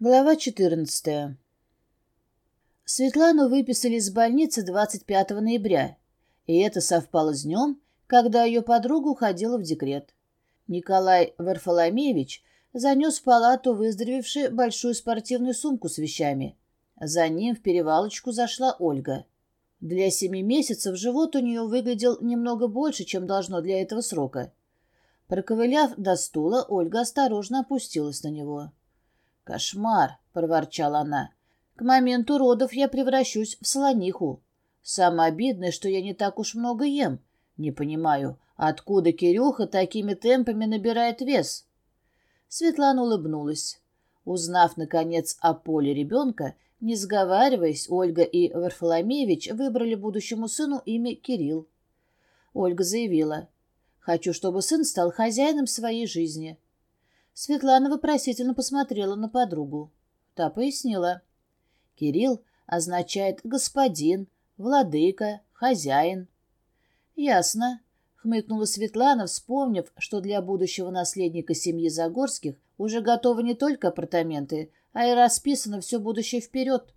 Глава 14. Светлану выписали из больницы 25 ноября, и это совпало с днем, когда ее подруга уходила в декрет. Николай Варфоломеевич занес в палату выздоровевший большую спортивную сумку с вещами. За ним в перевалочку зашла Ольга. Для семи месяцев живот у нее выглядел немного больше, чем должно для этого срока. Проковыляв до стула, Ольга осторожно опустилась на него. «Кошмар!» — проворчала она. «К моменту родов я превращусь в слониху. Самое обидное, что я не так уж много ем. Не понимаю, откуда Кирюха такими темпами набирает вес?» Светлана улыбнулась. Узнав, наконец, о поле ребенка, не сговариваясь, Ольга и Варфоломеевич выбрали будущему сыну имя Кирилл. Ольга заявила, «Хочу, чтобы сын стал хозяином своей жизни. Светлана вопросительно посмотрела на подругу. Та пояснила. «Кирилл означает господин, владыка, хозяин». «Ясно», — хмыкнула Светлана, вспомнив, что для будущего наследника семьи Загорских уже готовы не только апартаменты, а и расписано все будущее вперед.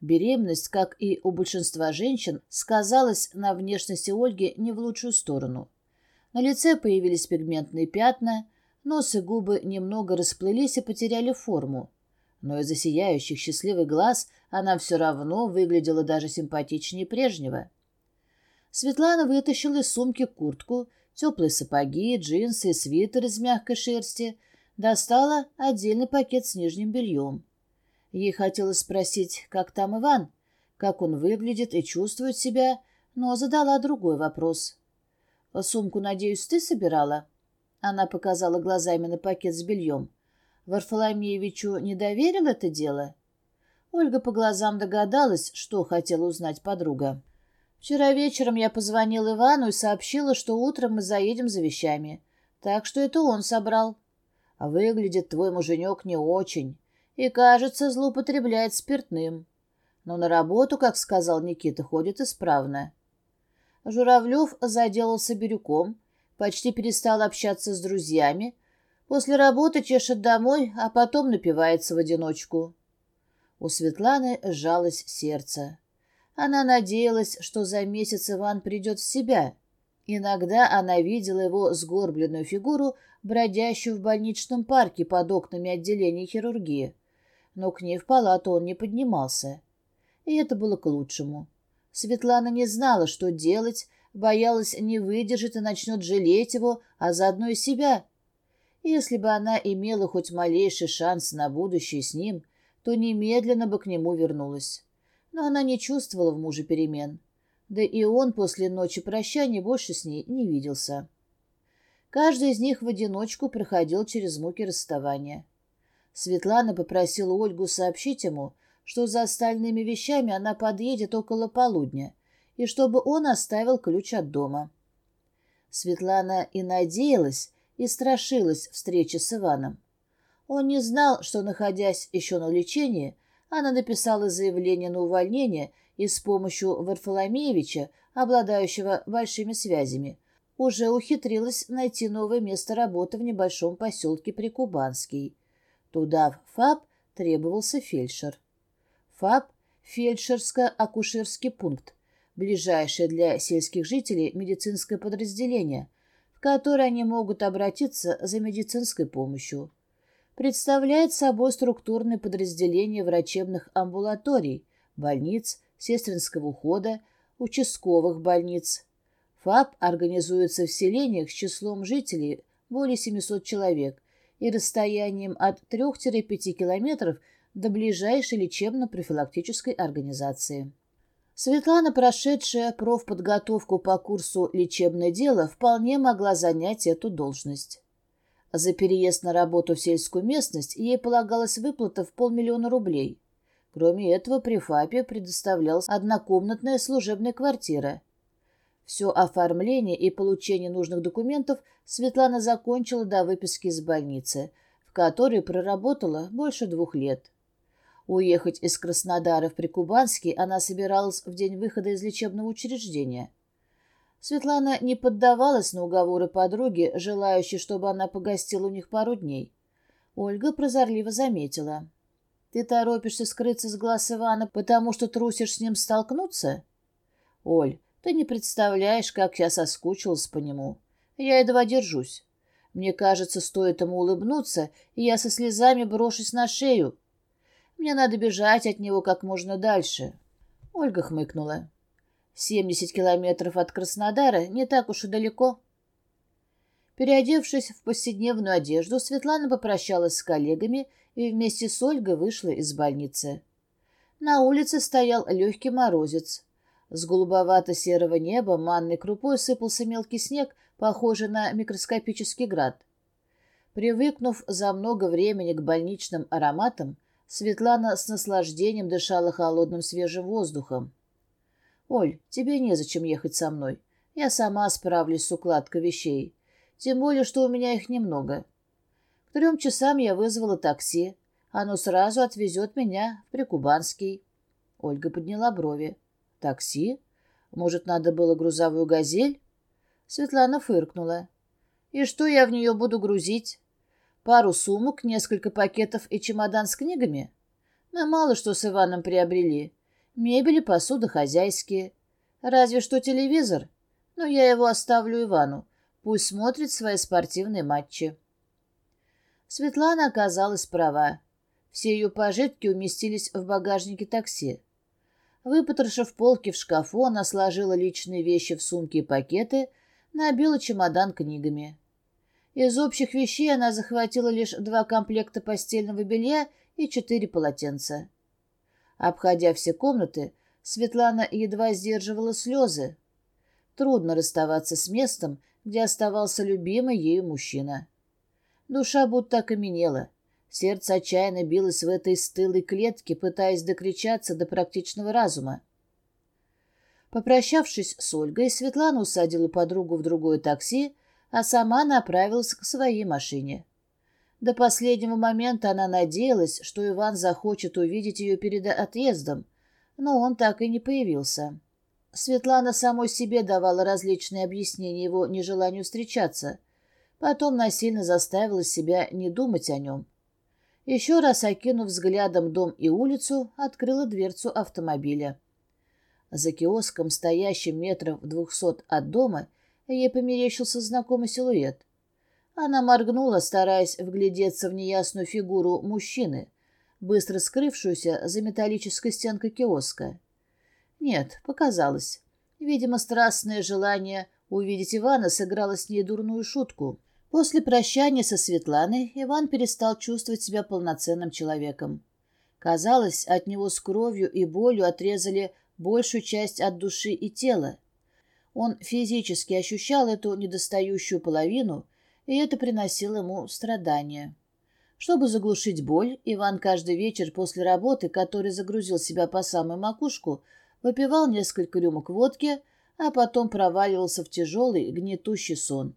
Беременность, как и у большинства женщин, сказалась на внешности Ольги не в лучшую сторону. На лице появились пигментные пятна, Нос и губы немного расплылись и потеряли форму. Но из-за сияющих счастливых глаз она все равно выглядела даже симпатичнее прежнего. Светлана вытащила из сумки куртку, теплые сапоги, джинсы и свитер из мягкой шерсти, достала отдельный пакет с нижним бельем. Ей хотелось спросить, как там Иван, как он выглядит и чувствует себя, но задала другой вопрос. «Сумку, надеюсь, ты собирала?» Она показала глазами на пакет с бельем. Варфоломеевичу не доверил это дело? Ольга по глазам догадалась, что хотела узнать подруга. «Вчера вечером я позвонила Ивану и сообщила, что утром мы заедем за вещами. Так что это он собрал. А выглядит твой муженек не очень. И, кажется, злоупотребляет спиртным. Но на работу, как сказал Никита, ходит исправно». Журавлев заделался бирюком, почти перестал общаться с друзьями. После работы чешет домой, а потом напивается в одиночку. У Светланы сжалось сердце. Она надеялась, что за месяц Иван придет в себя. Иногда она видела его сгорбленную фигуру, бродящую в больничном парке под окнами отделения хирургии. Но к ней в палату он не поднимался. И это было к лучшему. Светлана не знала, что делать, боялась не выдержит и начнет жалеть его, а заодно и себя. Если бы она имела хоть малейший шанс на будущее с ним, то немедленно бы к нему вернулась. Но она не чувствовала в муже перемен. Да и он после ночи прощания больше с ней не виделся. Каждый из них в одиночку проходил через муки расставания. Светлана попросила Ольгу сообщить ему, что за остальными вещами она подъедет около полудня – и чтобы он оставил ключ от дома. Светлана и надеялась, и страшилась встречи с Иваном. Он не знал, что, находясь еще на лечении, она написала заявление на увольнение и с помощью Варфоломеевича, обладающего большими связями, уже ухитрилась найти новое место работы в небольшом поселке Прикубанский. Туда в ФАП требовался фельдшер. ФАП – фельдшерско-акушерский пункт, ближайшее для сельских жителей медицинское подразделение, в которое они могут обратиться за медицинской помощью. Представляет собой структурное подразделение врачебных амбулаторий, больниц, сестринского ухода, участковых больниц. ФАП организуется в селениях с числом жителей более 700 человек и расстоянием от 3-5 километров до ближайшей лечебно-профилактической организации. Светлана, прошедшая профподготовку по курсу «Лечебное дело», вполне могла занять эту должность. За переезд на работу в сельскую местность ей полагалась выплата в полмиллиона рублей. Кроме этого, при ФАПе предоставлялась однокомнатная служебная квартира. Все оформление и получение нужных документов Светлана закончила до выписки из больницы, в которой проработала больше двух лет уехать из Краснодара в Прикубанский, она собиралась в день выхода из лечебного учреждения. Светлана не поддавалась на уговоры подруги, желающей, чтобы она погостила у них пару дней. Ольга прозорливо заметила. «Ты торопишься скрыться с глаз Ивана, потому что трусишь с ним столкнуться?» «Оль, ты не представляешь, как я соскучилась по нему. Я едва держусь. Мне кажется, стоит ему улыбнуться, и я со слезами брошусь на шею, мне надо бежать от него как можно дальше. Ольга хмыкнула. Семьдесят километров от Краснодара не так уж и далеко. Переодевшись в повседневную одежду, Светлана попрощалась с коллегами и вместе с Ольгой вышла из больницы. На улице стоял легкий морозец. С голубовато-серого неба манной крупой сыпался мелкий снег, похожий на микроскопический град. Привыкнув за много времени к больничным ароматам, Светлана с наслаждением дышала холодным свежим воздухом. «Оль, тебе незачем ехать со мной. Я сама справлюсь с укладкой вещей. Тем более, что у меня их немного. К трем часам я вызвала такси. Оно сразу отвезет меня в Прикубанский». Ольга подняла брови. «Такси? Может, надо было грузовую «Газель»?» Светлана фыркнула. «И что я в нее буду грузить? пару сумок, несколько пакетов и чемодан с книгами. Но мало что с Иваном приобрели. Мебель и посуда хозяйские. Разве что телевизор. Но я его оставлю Ивану. Пусть смотрит свои спортивные матчи. Светлана оказалась права. Все ее пожитки уместились в багажнике такси. Выпотрошив полки в шкафу, она сложила личные вещи в сумки и пакеты, набила чемодан книгами. Из общих вещей она захватила лишь два комплекта постельного белья и четыре полотенца. Обходя все комнаты, Светлана едва сдерживала слезы. Трудно расставаться с местом, где оставался любимый ею мужчина. Душа будто окаменела. Сердце отчаянно билось в этой стылой клетке, пытаясь докричаться до практичного разума. Попрощавшись с Ольгой, Светлана усадила подругу в другое такси а сама направилась к своей машине. До последнего момента она надеялась, что Иван захочет увидеть ее перед отъездом, но он так и не появился. Светлана самой себе давала различные объяснения его нежеланию встречаться. Потом насильно заставила себя не думать о нем. Еще раз окинув взглядом дом и улицу, открыла дверцу автомобиля. За киоском, стоящим метров двухсот от дома, Ей померещился знакомый силуэт. Она моргнула, стараясь вглядеться в неясную фигуру мужчины, быстро скрывшуюся за металлической стенкой киоска. Нет, показалось. Видимо, страстное желание увидеть Ивана сыграло с ней дурную шутку. После прощания со Светланой Иван перестал чувствовать себя полноценным человеком. Казалось, от него с кровью и болью отрезали большую часть от души и тела. Он физически ощущал эту недостающую половину, и это приносило ему страдания. Чтобы заглушить боль, Иван каждый вечер после работы, который загрузил себя по самую макушку, выпивал несколько рюмок водки, а потом проваливался в тяжелый, гнетущий сон.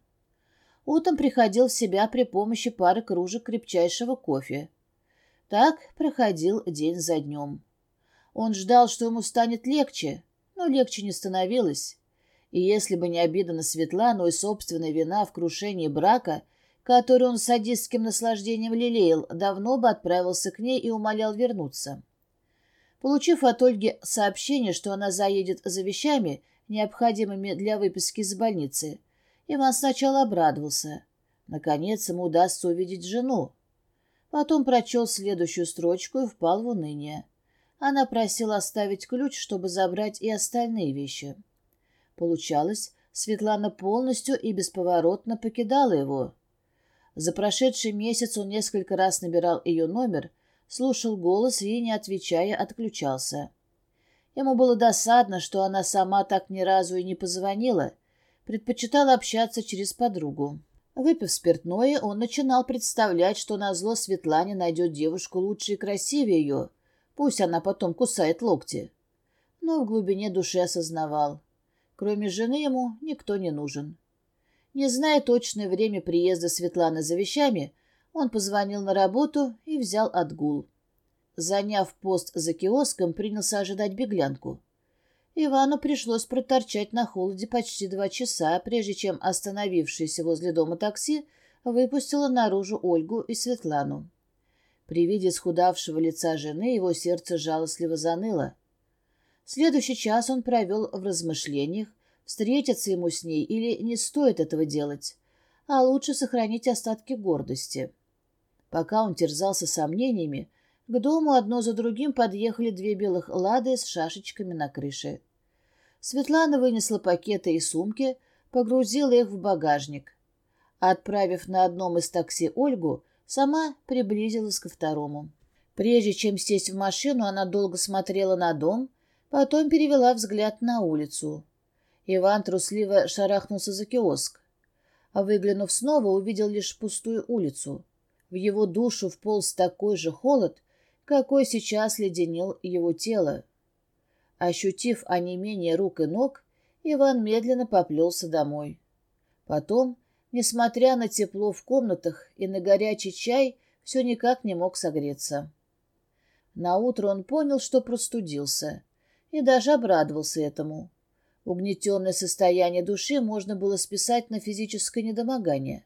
Утром приходил в себя при помощи пары кружек крепчайшего кофе. Так проходил день за днем. Он ждал, что ему станет легче, но легче не становилось. И если бы не обида на Светлану и собственная вина в крушении брака, который он садистским наслаждением лелеял, давно бы отправился к ней и умолял вернуться. Получив от Ольги сообщение, что она заедет за вещами, необходимыми для выписки из больницы, Иван сначала обрадовался. Наконец ему удастся увидеть жену. Потом прочел следующую строчку и впал в уныние. Она просила оставить ключ, чтобы забрать и остальные вещи. Получалось, Светлана полностью и бесповоротно покидала его. За прошедший месяц он несколько раз набирал ее номер, слушал голос и, не отвечая, отключался. Ему было досадно, что она сама так ни разу и не позвонила, предпочитала общаться через подругу. Выпив спиртное, он начинал представлять, что назло Светлане найдет девушку лучше и красивее ее, пусть она потом кусает локти. Но в глубине души осознавал, Кроме жены ему никто не нужен. Не зная точное время приезда Светланы за вещами, он позвонил на работу и взял отгул. Заняв пост за киоском, принялся ожидать беглянку. Ивану пришлось проторчать на холоде почти два часа, прежде чем остановившееся возле дома такси выпустило наружу Ольгу и Светлану. При виде схудавшего лица жены его сердце жалостливо заныло. Следующий час он провел в размышлениях, встретиться ему с ней или не стоит этого делать, а лучше сохранить остатки гордости. Пока он терзался сомнениями, к дому одно за другим подъехали две белых лады с шашечками на крыше. Светлана вынесла пакеты и сумки, погрузила их в багажник. Отправив на одном из такси Ольгу, сама приблизилась ко второму. Прежде чем сесть в машину, она долго смотрела на дом, потом перевела взгляд на улицу. Иван трусливо шарахнулся за киоск. А выглянув снова, увидел лишь пустую улицу. В его душу вполз такой же холод, какой сейчас леденил его тело. Ощутив онемение рук и ног, Иван медленно поплелся домой. Потом, несмотря на тепло в комнатах и на горячий чай, все никак не мог согреться. Наутро он понял, что простудился, и даже обрадовался этому. Угнетенное состояние души можно было списать на физическое недомогание.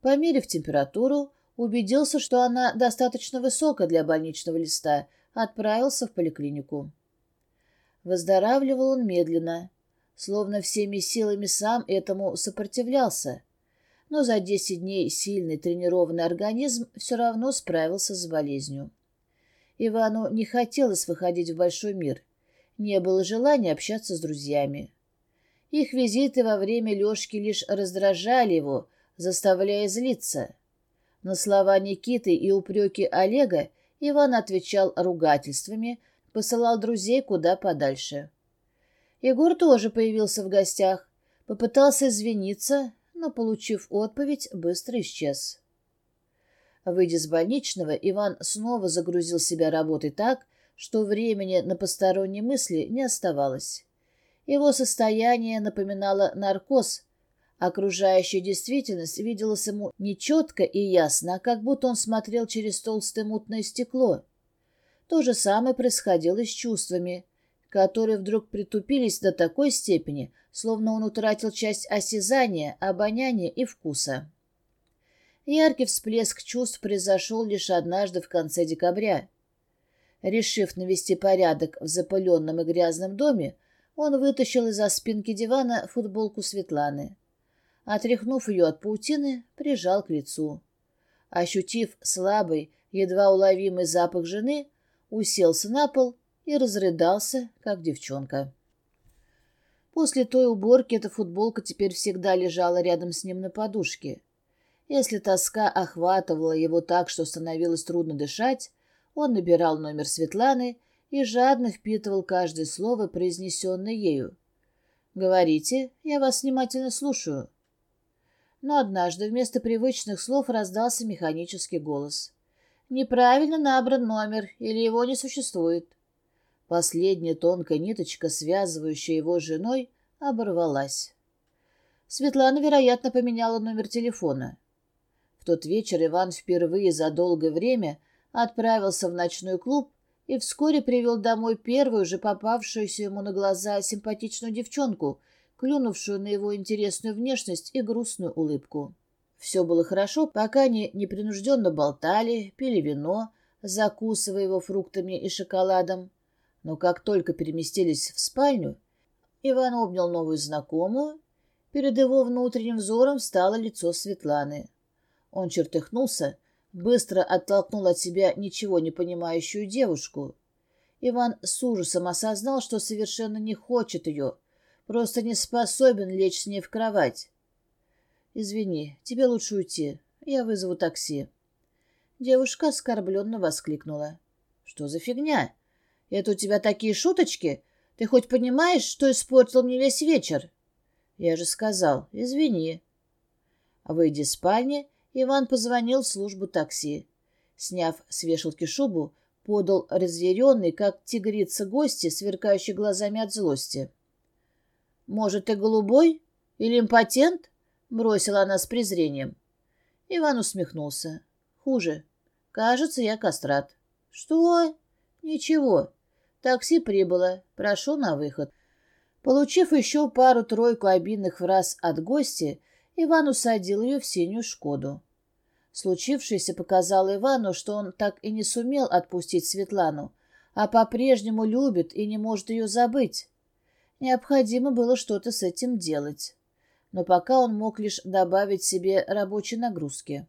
Померив температуру, убедился, что она достаточно высока для больничного листа, отправился в поликлинику. Выздоравливал он медленно, словно всеми силами сам этому сопротивлялся. Но за 10 дней сильный тренированный организм все равно справился с болезнью. Ивану не хотелось выходить в большой мир – не было желания общаться с друзьями. Их визиты во время Лёшки лишь раздражали его, заставляя злиться. На слова Никиты и упреки Олега Иван отвечал ругательствами, посылал друзей куда подальше. Егор тоже появился в гостях, попытался извиниться, но, получив отповедь, быстро исчез. Выйдя с больничного, Иван снова загрузил себя работой так, что времени на посторонние мысли не оставалось. Его состояние напоминало наркоз. Окружающая действительность виделась ему нечетко и ясно, как будто он смотрел через толстое мутное стекло. То же самое происходило с чувствами, которые вдруг притупились до такой степени, словно он утратил часть осязания, обоняния и вкуса. Яркий всплеск чувств произошел лишь однажды в конце декабря. Решив навести порядок в запыленном и грязном доме, он вытащил из-за спинки дивана футболку Светланы. Отряхнув ее от паутины, прижал к лицу. Ощутив слабый, едва уловимый запах жены, уселся на пол и разрыдался, как девчонка. После той уборки эта футболка теперь всегда лежала рядом с ним на подушке. Если тоска охватывала его так, что становилось трудно дышать, он набирал номер Светланы и жадно впитывал каждое слово, произнесенное ею. «Говорите, я вас внимательно слушаю». Но однажды вместо привычных слов раздался механический голос. «Неправильно набран номер, или его не существует». Последняя тонкая ниточка, связывающая его с женой, оборвалась. Светлана, вероятно, поменяла номер телефона. В тот вечер Иван впервые за долгое время – отправился в ночной клуб и вскоре привел домой первую же попавшуюся ему на глаза симпатичную девчонку, клюнувшую на его интересную внешность и грустную улыбку. Все было хорошо, пока они непринужденно болтали, пили вино, закусывая его фруктами и шоколадом. Но как только переместились в спальню, Иван обнял новую знакомую. Перед его внутренним взором стало лицо Светланы. Он чертыхнулся, быстро оттолкнул от себя ничего не понимающую девушку. Иван с ужасом осознал, что совершенно не хочет ее, просто не способен лечь с ней в кровать. «Извини, тебе лучше уйти. Я вызову такси». Девушка оскорбленно воскликнула. «Что за фигня? Это у тебя Иван позвонил в службу такси. Сняв с вешалки шубу, подал разъяренный, как тигрица гости, сверкающий глазами от злости. «Может, ты голубой? Или импотент?» — бросила она с презрением. Иван усмехнулся. «Хуже. Кажется, я кастрат». «Что?» «Ничего. Такси прибыло. Прошу на выход». Получив еще пару-тройку обидных фраз от гостя, Иван усадил ее в синюю «Шкоду». Случившееся показало Ивану, что он так и не сумел отпустить Светлану, а по-прежнему любит и не может ее забыть. Необходимо было что-то с этим делать. Но пока он мог лишь добавить себе рабочей нагрузки.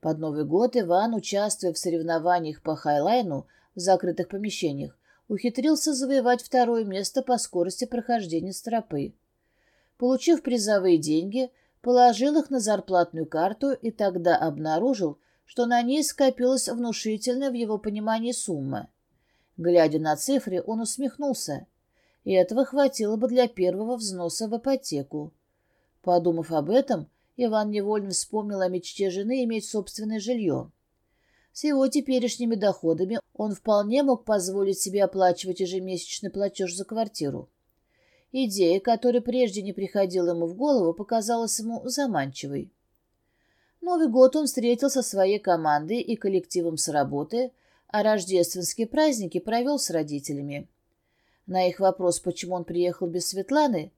Под Новый год Иван, участвуя в соревнованиях по хайлайну в закрытых помещениях, ухитрился завоевать второе место по скорости прохождения стропы. Получив призовые деньги, положил их на зарплатную карту и тогда обнаружил, что на ней скопилась внушительная в его понимании сумма. Глядя на цифры, он усмехнулся. И этого хватило бы для первого взноса в ипотеку. Подумав об этом, Иван невольно вспомнил о мечте жены иметь собственное жилье. С его теперешними доходами он вполне мог позволить себе оплачивать ежемесячный платеж за квартиру. Идея, которая прежде не приходила ему в голову, показалась ему заманчивой. Новый год он встретил со своей командой и коллективом с работы, а рождественские праздники провел с родителями. На их вопрос, почему он приехал без Светланы,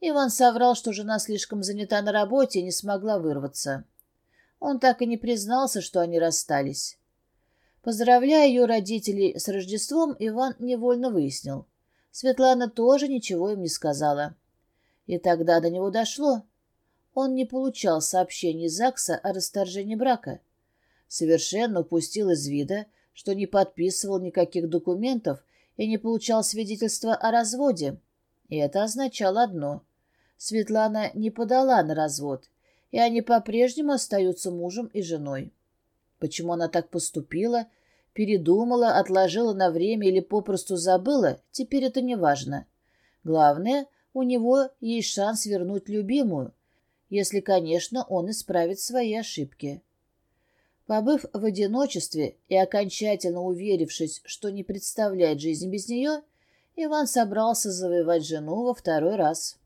Иван соврал, что жена слишком занята на работе и не смогла вырваться. Он так и не признался, что они расстались. Поздравляя ее родителей с Рождеством, Иван невольно выяснил – Светлана тоже ничего им не сказала. И тогда до него дошло. Он не получал сообщений ЗАГСа о расторжении брака. Совершенно упустил из вида, что не подписывал никаких документов и не получал свидетельства о разводе. И это означало одно. Светлана не подала на развод, и они по-прежнему остаются мужем и женой. Почему она так поступила – Передумала, отложила на время или попросту забыла, теперь это не важно. Главное, у него есть шанс вернуть любимую, если, конечно, он исправит свои ошибки. Побыв в одиночестве и окончательно уверившись, что не представляет жизни без нее, Иван собрался завоевать жену во второй раз.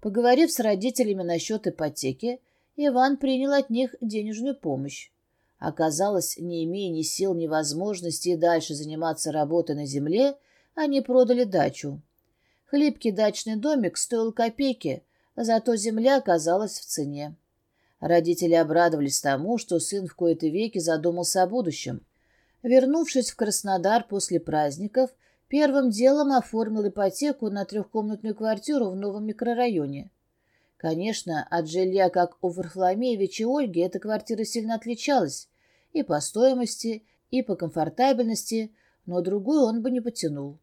Поговорив с родителями насчет ипотеки, Иван принял от них денежную помощь. Оказалось, не имея ни сил, ни возможности дальше заниматься работой на земле, они продали дачу. Хлипкий дачный домик стоил копейки, зато земля оказалась в цене. Родители обрадовались тому, что сын в кои-то веки задумался о будущем. Вернувшись в Краснодар после праздников, первым делом оформил ипотеку на трехкомнатную квартиру в новом микрорайоне. Конечно, от жилья как у Варфоломеевича и Ольги эта квартира сильно отличалась, и по стоимости, и по комфортабельности, но другую он бы не потянул.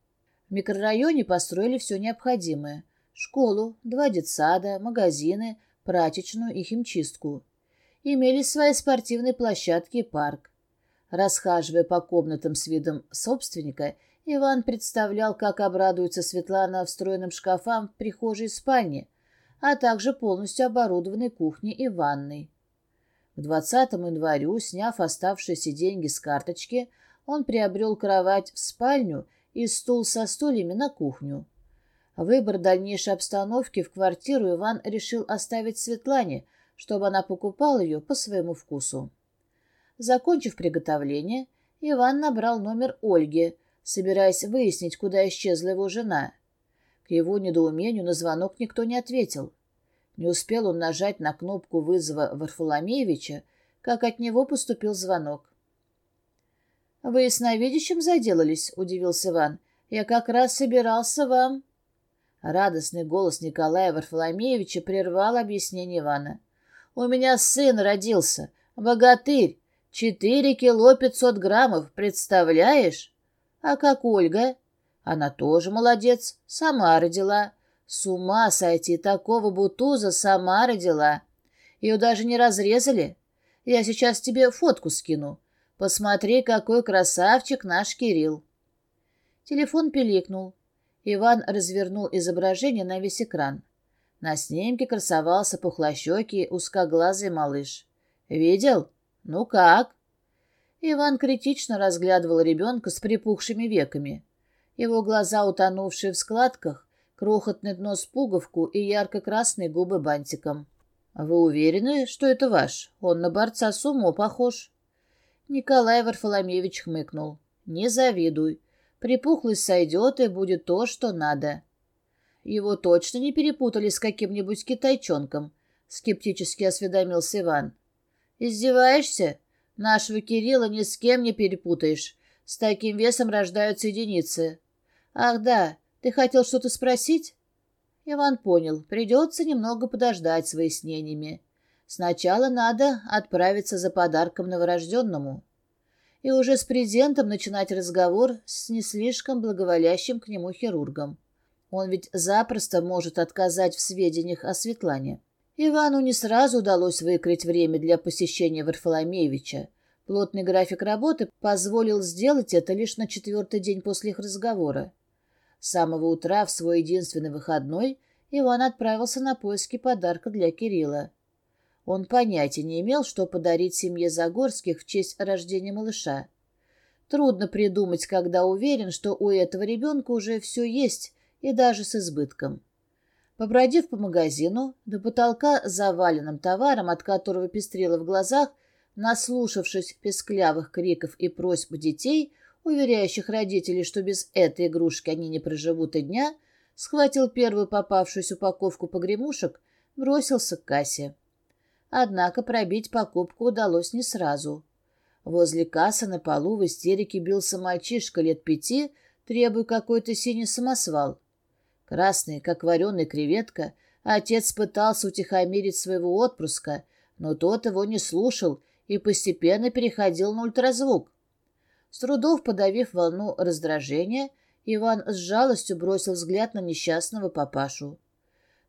В микрорайоне построили все необходимое – школу, два детсада, магазины, прачечную и химчистку. Имелись свои спортивные площадки и парк. Расхаживая по комнатам с видом собственника, Иван представлял, как обрадуется Светлана встроенным шкафам в прихожей спальне, а также полностью оборудованной кухне и ванной. В 20 январю, сняв оставшиеся деньги с карточки, он приобрел кровать в спальню и стул со стульями на кухню. Выбор дальнейшей обстановки в квартиру Иван решил оставить Светлане, чтобы она покупала ее по своему вкусу. Закончив приготовление, Иван набрал номер Ольги, собираясь выяснить, куда исчезла его жена. К его недоумению на звонок никто не ответил. Не успел он нажать на кнопку вызова Варфоломеевича, как от него поступил звонок. «Вы с навидящим заделались?» — удивился Иван. «Я как раз собирался вам...» Радостный голос Николая Варфоломеевича прервал объяснение Ивана. «У меня сын родился, богатырь, четыре кило пятьсот граммов, представляешь? А как Ольга? Она тоже молодец, сама родила. С С ума сойти, такого бутуза сама родила. Ее даже не разрезали. Я сейчас тебе фотку скину. Посмотри, какой красавчик наш Кирилл. Телефон пиликнул. Иван развернул изображение на весь экран. На снимке красовался пухлощекий, узкоглазый малыш. «Видел? Ну как?» Иван критично разглядывал ребенка с припухшими веками. Его глаза, утонувшие в складках, Крохотный нос пуговку и ярко-красные губы бантиком. А «Вы уверены, что это ваш? Он на борца сумо похож». Николай Варфоломеевич хмыкнул. «Не завидуй. Припухлость сойдет и будет то, что надо». «Его точно не перепутали с каким-нибудь китайчонком», — скептически осведомился Иван. «Издеваешься? Нашего Кирилла ни с кем не перепутаешь. С таким весом рождаются единицы. Ах да, ты хотел что-то спросить?» Иван понял, придется немного подождать с выяснениями. Сначала надо отправиться за подарком новорожденному. И уже с презентом начинать разговор с не слишком благоволящим к нему хирургом. Он ведь запросто может отказать в сведениях о Светлане. Ивану не сразу удалось выкрыть время для посещения Варфоломеевича. Плотный график работы позволил сделать это лишь на четвертый день после их разговора. С самого утра в свой единственный выходной Иван отправился на поиски подарка для Кирилла. Он понятия не имел, что подарить семье Загорских в честь рождения малыша. Трудно придумать, когда уверен, что у этого ребенка уже все есть, и даже с избытком. Побродив по магазину, до потолка заваленным товаром, от которого пестрило в глазах, наслушавшись песклявых криков и просьб детей, уверяющих родителей, что без этой игрушки они не проживут и дня, схватил первую попавшуюся упаковку погремушек, бросился к кассе. Однако пробить покупку удалось не сразу. Возле кассы на полу в истерике бился мальчишка лет пяти, требуя какой-то синий самосвал. Красный, как вареная креветка, отец пытался утихомирить своего отпрыска, но тот его не слушал и постепенно переходил на ультразвук. С трудов подавив волну раздражения, Иван с жалостью бросил взгляд на несчастного папашу.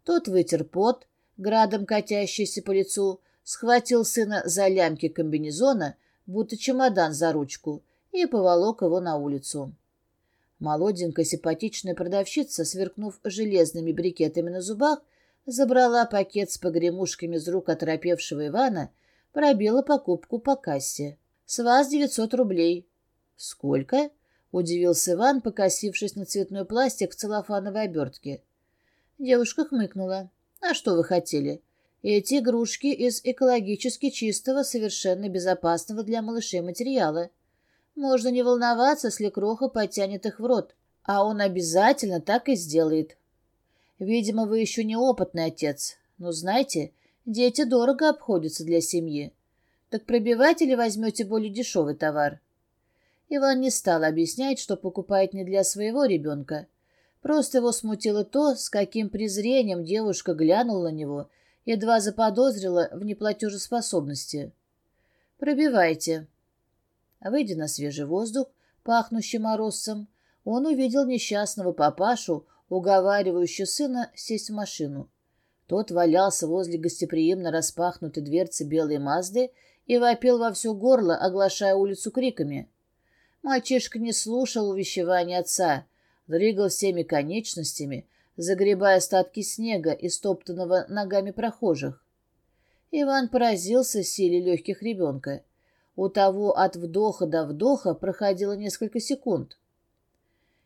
Тот вытер пот, градом катящийся по лицу, схватил сына за лямки комбинезона, будто чемодан за ручку, и поволок его на улицу. Молоденькая симпатичная продавщица, сверкнув железными брикетами на зубах, забрала пакет с погремушками из рук оторопевшего Ивана, пробила покупку по кассе. «С вас девятьсот рублей». «Сколько?» — удивился Иван, покосившись на цветной пластик в целлофановой обертке. Девушка хмыкнула. «А что вы хотели? Эти игрушки из экологически чистого, совершенно безопасного для малышей материала. Можно не волноваться, если кроха потянет их в рот, а он обязательно так и сделает. Видимо, вы еще не опытный отец, но знаете, дети дорого обходятся для семьи. Так пробивать или возьмете более дешевый товар?» Иван не стал объяснять, что покупает не для своего ребенка. Просто его смутило то, с каким презрением девушка глянула на него, едва заподозрила в неплатежеспособности. «Пробивайте». Выйдя на свежий воздух, пахнущий морозцем, он увидел несчастного папашу, уговаривающего сына сесть в машину. Тот валялся возле гостеприимно распахнутой дверцы белой Мазды и вопил во все горло, оглашая улицу криками. Мальчишка не слушал увещевания отца, двигал всеми конечностями, загребая остатки снега, и стоптанного ногами прохожих. Иван поразился силе легких ребенка. У того от вдоха до вдоха проходило несколько секунд.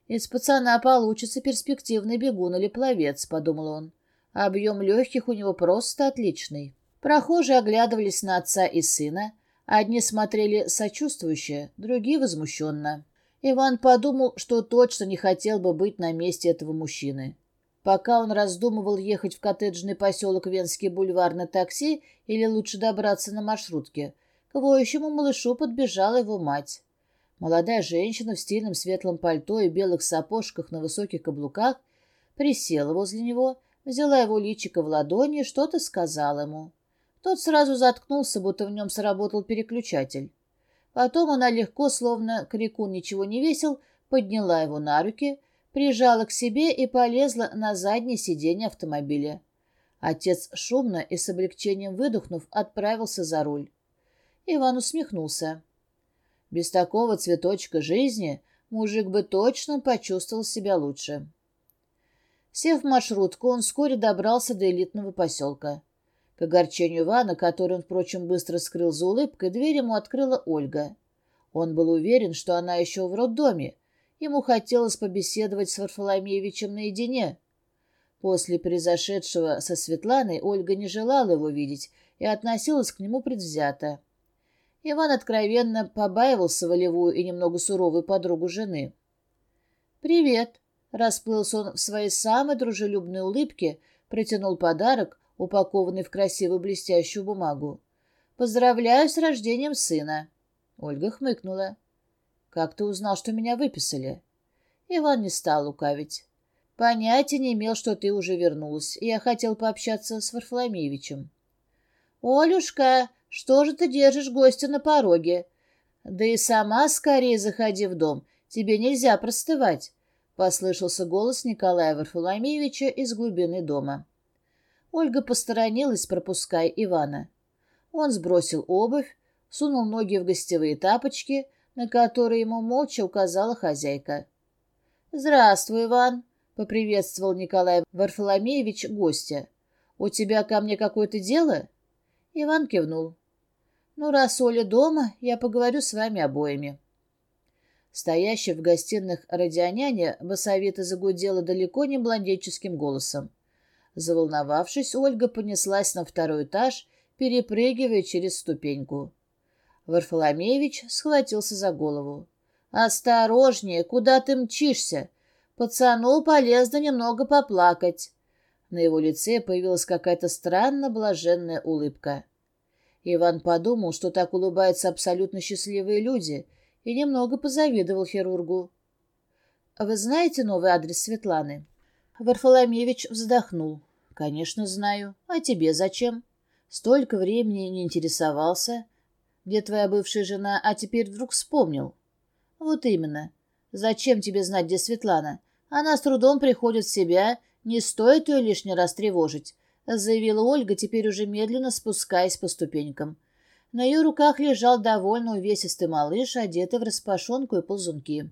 «Из пацана получится перспективный бегун или пловец», — подумал он. «Объем легких у него просто отличный». Прохожие оглядывались на отца и сына — Одни смотрели сочувствующе, другие возмущенно. Иван подумал, что точно не хотел бы быть на месте этого мужчины. Пока он раздумывал ехать в коттеджный поселок Венский бульвар на такси или лучше добраться на маршрутке, к воющему малышу подбежала его мать. Молодая женщина в стильном светлом пальто и белых сапожках на высоких каблуках присела возле него, взяла его личико в ладони и что-то сказала ему. Тот сразу заткнулся, будто в нем сработал переключатель. Потом она легко, словно крикун ничего не весил, подняла его на руки, прижала к себе и полезла на заднее сиденье автомобиля. Отец шумно и с облегчением выдохнув отправился за руль. Иван усмехнулся. Без такого цветочка жизни мужик бы точно почувствовал себя лучше. Сев в маршрутку, он вскоре добрался до элитного поселка. К огорчению Ивана, который он, впрочем, быстро скрыл за улыбкой, дверь ему открыла Ольга. Он был уверен, что она еще в роддоме. Ему хотелось побеседовать с Варфоломеевичем наедине. После произошедшего со Светланой Ольга не желала его видеть и относилась к нему предвзято. Иван откровенно побаивался волевую и немного суровую подругу жены. «Привет!» — расплылся он в своей самой дружелюбной улыбке, протянул подарок, упакованный в красивую блестящую бумагу. «Поздравляю с рождением сына!» Ольга хмыкнула. «Как ты узнал, что меня выписали?» Иван не стал лукавить. «Понятия не имел, что ты уже вернулась, и я хотел пообщаться с Варфоломеевичем». «Олюшка, что же ты держишь гостя на пороге? Да и сама скорее заходи в дом, тебе нельзя простывать», — послышался голос Николая Варфоломеевича из глубины дома. Ольга посторонилась, пропуская Ивана. Он сбросил обувь, сунул ноги в гостевые тапочки, на которые ему молча указала хозяйка. «Здравствуй, Иван!» — поприветствовал Николай Варфоломеевич гостя. «У тебя ко мне какое-то дело?» Иван кивнул. «Ну, раз Оля дома, я поговорю с вами обоими». Стоящий в гостиных радионяне басовито загудела далеко не блондеческим голосом. Заволновавшись, Ольга понеслась на второй этаж, перепрыгивая через ступеньку. Варфоломеевич схватился за голову. «Осторожнее! Куда ты мчишься? Пацану полезно немного поплакать». На его лице появилась какая-то странно блаженная улыбка. Иван подумал, что так улыбаются абсолютно счастливые люди, и немного позавидовал хирургу. «Вы знаете новый адрес Светланы?» Варфоломевич вздохнул. «Конечно, знаю. А тебе зачем? Столько времени не интересовался. Где твоя бывшая жена, а теперь вдруг вспомнил?» «Вот именно. Зачем тебе знать, где Светлана? Она с трудом приходит в себя. Не стоит ее лишний раз тревожить», — заявила Ольга, теперь уже медленно спускаясь по ступенькам. На ее руках лежал довольно увесистый малыш, одетый в распашонку и ползунки.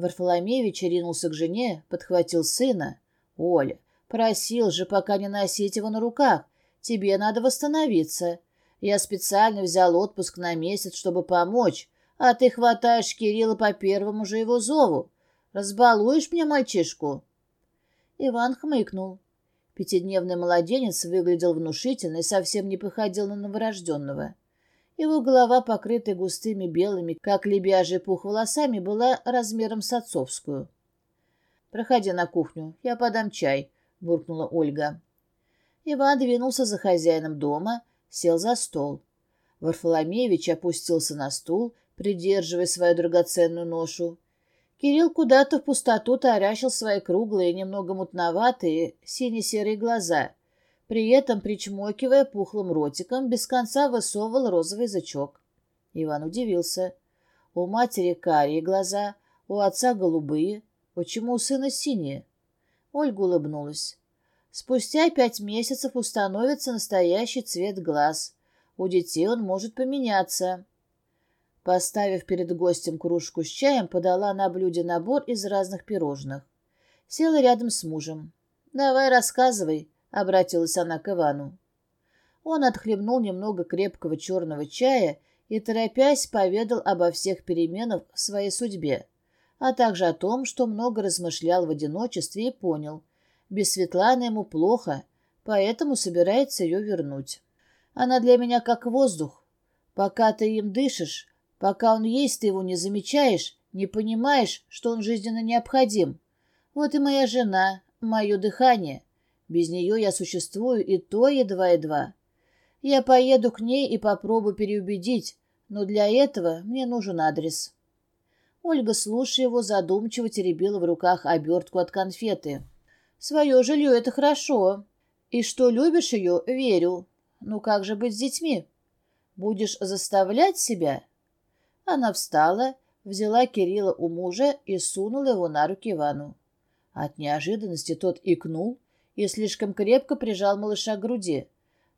Варфоломеевич ринулся к жене, подхватил сына. «Оля, просил же пока не носить его на руках. Тебе надо восстановиться. Я специально взял отпуск на месяц, чтобы помочь, а ты хватаешь Кирилла по первому же его зову. Разбалуешь мне мальчишку?» Иван хмыкнул. Пятидневный младенец выглядел внушительно и совсем не походил на новорожденного. Его голова, покрытая густыми белыми, как лебяжий пух, волосами, была размером с отцовскую. Проходя на кухню, я подам чай», — буркнула Ольга. Иван двинулся за хозяином дома, сел за стол. Варфоломеевич опустился на стул, придерживая свою драгоценную ношу. Кирилл куда-то в пустоту таращил свои круглые, немного мутноватые, сине-серые глаза. При этом, причмокивая пухлым ротиком, без конца высовывал розовый язычок. Иван удивился. У матери карие глаза, у отца голубые. Почему у сына синие? Ольга улыбнулась. Спустя пять месяцев установится настоящий цвет глаз. У детей он может поменяться. Поставив перед гостем кружку с чаем, подала на блюде набор из разных пирожных. Села рядом с мужем. «Давай рассказывай», обратилась она к Ивану. Он отхлебнул немного крепкого черного чая и, торопясь, поведал обо всех переменах в своей судьбе, а также о том, что много размышлял в одиночестве и понял, без Светланы ему плохо, поэтому собирается ее вернуть. Она для меня как воздух. Пока ты им дышишь, пока он есть, ты его не замечаешь, не понимаешь, что он жизненно необходим. Вот и моя жена, мое дыхание. Без нее я существую и то едва-едва. Я поеду к ней и попробую переубедить, но для этого мне нужен адрес». Ольга, слушая его, задумчиво теребила в руках обертку от конфеты. «Свое жилье — это хорошо. И что любишь ее, верю. Ну как же быть с детьми? Будешь заставлять себя?» Она встала, взяла Кирилла у мужа и сунула его на руки Ивану. От неожиданности тот икнул, и слишком крепко прижал малыша к груди.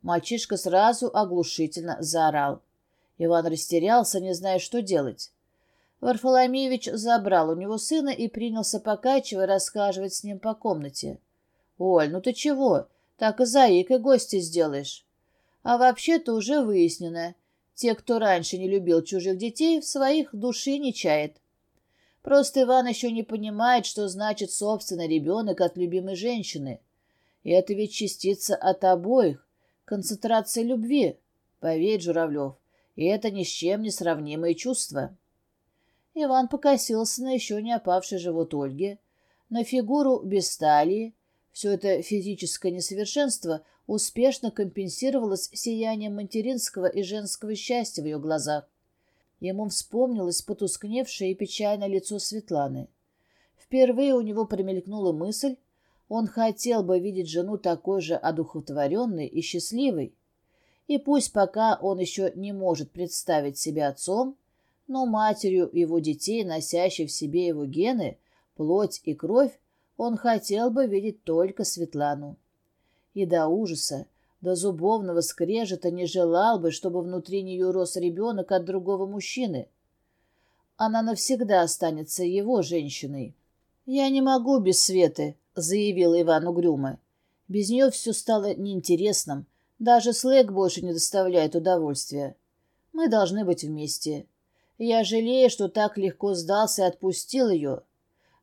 Мальчишка сразу оглушительно заорал. Иван растерялся, не зная, что делать. Варфоломеевич забрал у него сына и принялся, покачивая, расхаживать с ним по комнате. «Оль, ну ты чего? Так и заик, и гости сделаешь». А вообще-то уже выяснено. Те, кто раньше не любил чужих детей, в своих души не чает. Просто Иван еще не понимает, что значит собственный ребенок от любимой женщины. И это ведь частица от обоих, концентрация любви. Поверь, Журавлев, и это ни Он хотел бы видеть жену такой же одухотворенной и счастливой. И пусть пока он еще не может представить себя отцом, но матерью его детей, носящей в себе его гены, плоть и кровь, он хотел бы видеть только Светлану. И до ужаса, до зубовного скрежета не желал бы, чтобы внутри нее рос ребенок от другого мужчины. Она навсегда останется его женщиной. «Я не могу без Светы», заявил Иван угрюмо. Без нее все стало неинтересным, даже слэк больше не доставляет удовольствия. Мы должны быть вместе. Я жалею, что так легко сдался и отпустил ее.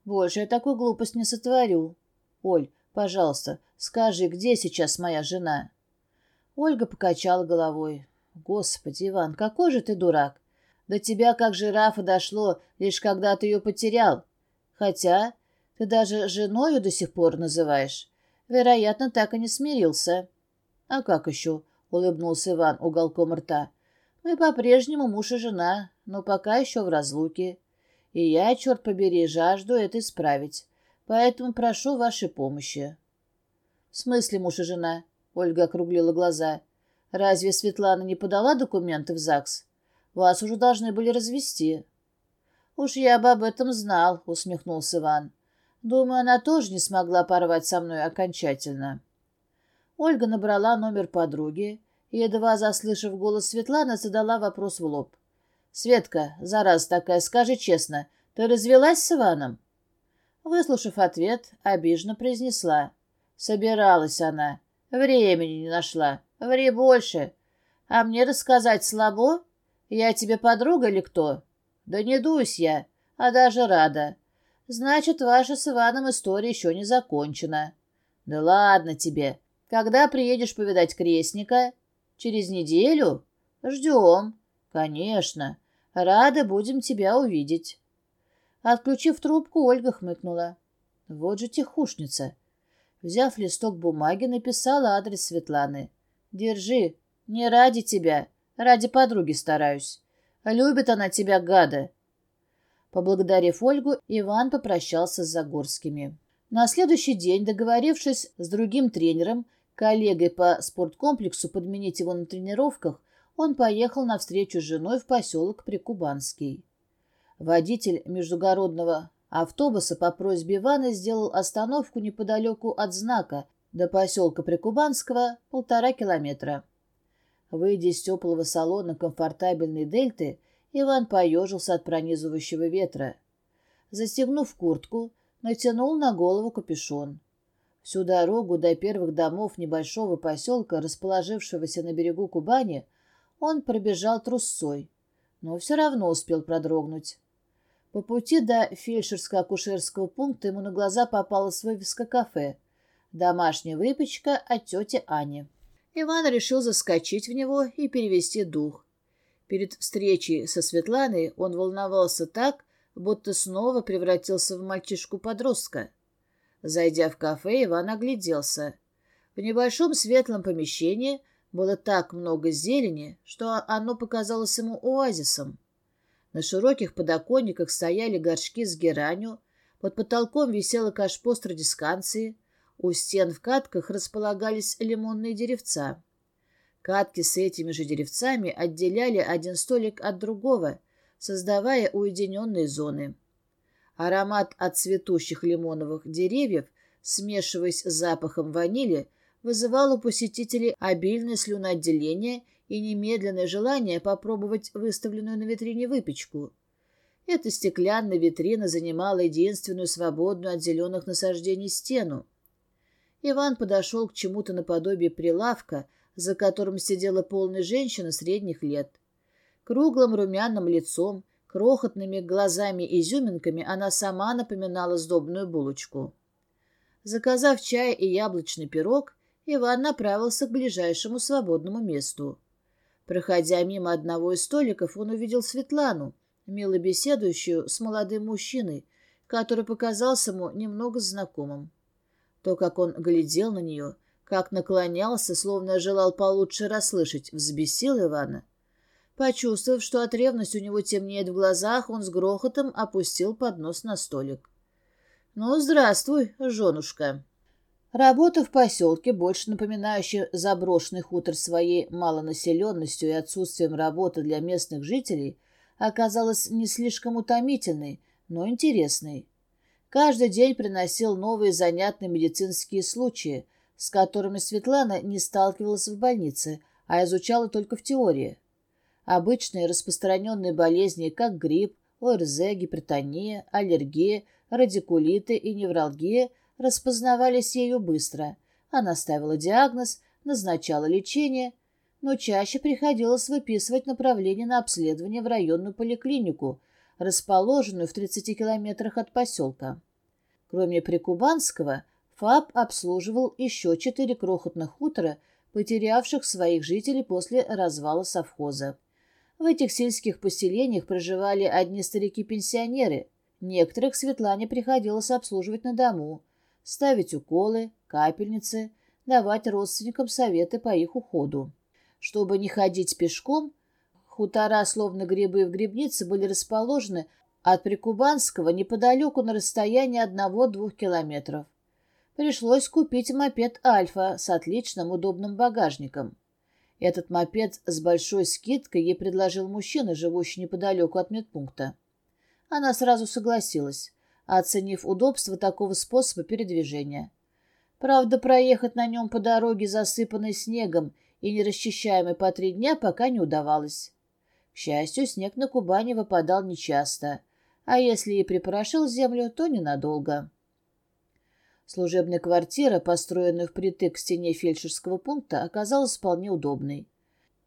Больше я такую глупость не сотворю. Оль, пожалуйста, скажи, где сейчас моя жена?» Ольга покачала головой. «Господи, Иван, какой же ты дурак! До тебя, как жирафа, дошло, лишь когда ты ее потерял. Хотя ты даже женою до сих пор называешь. Вероятно, так и не смирился». «А как еще?» — улыбнулся Иван уголком рта. «Мы по-прежнему муж и жена, но пока еще в разлуке. И я, черт побери, жажду это исправить. Поэтому прошу вашей помощи». «В смысле муж и жена?» — Ольга округлила глаза. «Разве Светлана не подала документы в ЗАГС? Вас уже должны были развести». «Уж я бы об этом знал», — усмехнулся Иван. «Думаю, она тоже не смогла порвать со мной окончательно». Ольга набрала номер подруги и, едва заслышав голос Светланы, задала вопрос в лоб. «Светка, зараза такая, скажи честно, ты развелась с Иваном?» Выслушав ответ, обиженно произнесла. Собиралась она. Времени не нашла. Ври больше. А мне рассказать слабо? Я тебе подруга или кто? Да не дуюсь Значит, ваша с Иваном история еще не закончена. Да ладно тебе. Когда приедешь повидать крестника? Через неделю? Ждем. Конечно. Рады будем тебя увидеть. Отключив трубку, Ольга хмыкнула. Вот же тихушница. Взяв листок бумаги, написала адрес Светланы. «Держи. Не ради тебя. Ради подруги стараюсь. Любит она тебя, гада поблагодарив Ольгу, Иван попрощался с Загорскими. На следующий день, договорившись с другим тренером, коллегой по спорткомплексу подменить его на тренировках, он поехал навстречу с женой в поселок Прикубанский. Водитель междугородного автобуса по просьбе Ивана сделал остановку неподалеку от знака до поселка Прикубанского полтора километра. Выйдя из теплого салона комфортабельной дельты, Иван поежился от пронизывающего ветра. Застегнув куртку, натянул на голову капюшон. Всю дорогу до первых домов небольшого поселка, расположившегося на берегу Кубани, он пробежал трусцой, но все равно успел продрогнуть. По пути до фельдшерско-акушерского пункта ему на глаза попалась вывеска кафе «Домашняя выпечка от тети Ани». Иван решил заскочить в него и перевести дух. Перед встречей со Светланой он волновался так, будто снова превратился в мальчишку-подростка. Зайдя в кафе, Иван огляделся. В небольшом светлом помещении было так много зелени, что оно показалось ему оазисом. На широких подоконниках стояли горшки с геранью, под потолком висела кашпо с традисканцией, у стен в катках располагались лимонные деревца. Катки с этими же деревцами отделяли один столик от другого, создавая уединенные зоны. Аромат от цветущих лимоновых деревьев, смешиваясь с запахом ванили, вызывал у посетителей обильное слюноотделение и немедленное желание попробовать выставленную на витрине выпечку. Эта стеклянная витрина занимала единственную свободную от зеленых насаждений стену. Иван подошел к чему-то наподобие прилавка, за которым сидела полная женщина средних лет. Круглым румяным лицом, крохотными глазами-изюминками она сама напоминала сдобную булочку. Заказав чай и яблочный пирог, Иван направился к ближайшему свободному месту. Проходя мимо одного из столиков, он увидел Светлану, мило беседующую с молодым мужчиной, который показался ему немного знакомым. То, как он глядел на нее, как наклонялся, словно желал получше расслышать, взбесил Ивана. Почувствовав, что от ревности у него темнеет в глазах, он с грохотом опустил поднос на столик. «Ну, здравствуй, женушка!» Работа в поселке, больше напоминающая заброшенный хутор своей малонаселенностью и отсутствием работы для местных жителей, оказалась не слишком утомительной, но интересной. Каждый день приносил новые занятные медицинские случаи, с которыми Светлана не сталкивалась в больнице, а изучала только в теории. Обычные распространенные болезни, как грипп, ОРЗ, гипертония, аллергия, радикулиты и невралгия, распознавались ею быстро. Она ставила диагноз, назначала лечение, но чаще приходилось выписывать направление на обследование в районную поликлинику, расположенную в 30 километрах от поселка. Кроме Прикубанского – Фаб обслуживал еще четыре крохотных утра, потерявших своих жителей после развала совхоза. В этих сельских поселениях проживали одни старики-пенсионеры. Некоторых Светлане приходилось обслуживать на дому, ставить уколы, капельницы, давать родственникам советы по их уходу. Чтобы не ходить пешком, хутора, словно грибы в грибнице, были расположены от Прикубанского неподалеку на расстоянии одного-двух километров пришлось купить мопед «Альфа» с отличным удобным багажником. Этот мопед с большой скидкой ей предложил мужчина, живущий неподалеку от медпункта. Она сразу согласилась, оценив удобство такого способа передвижения. Правда, проехать на нем по дороге, засыпанной снегом и не расчищаемой по три дня, пока не удавалось. К счастью, снег на Кубани выпадал нечасто, а если и припорошил землю, то ненадолго. Служебная квартира, построенная впритык к стене фельдшерского пункта, оказалась вполне удобной.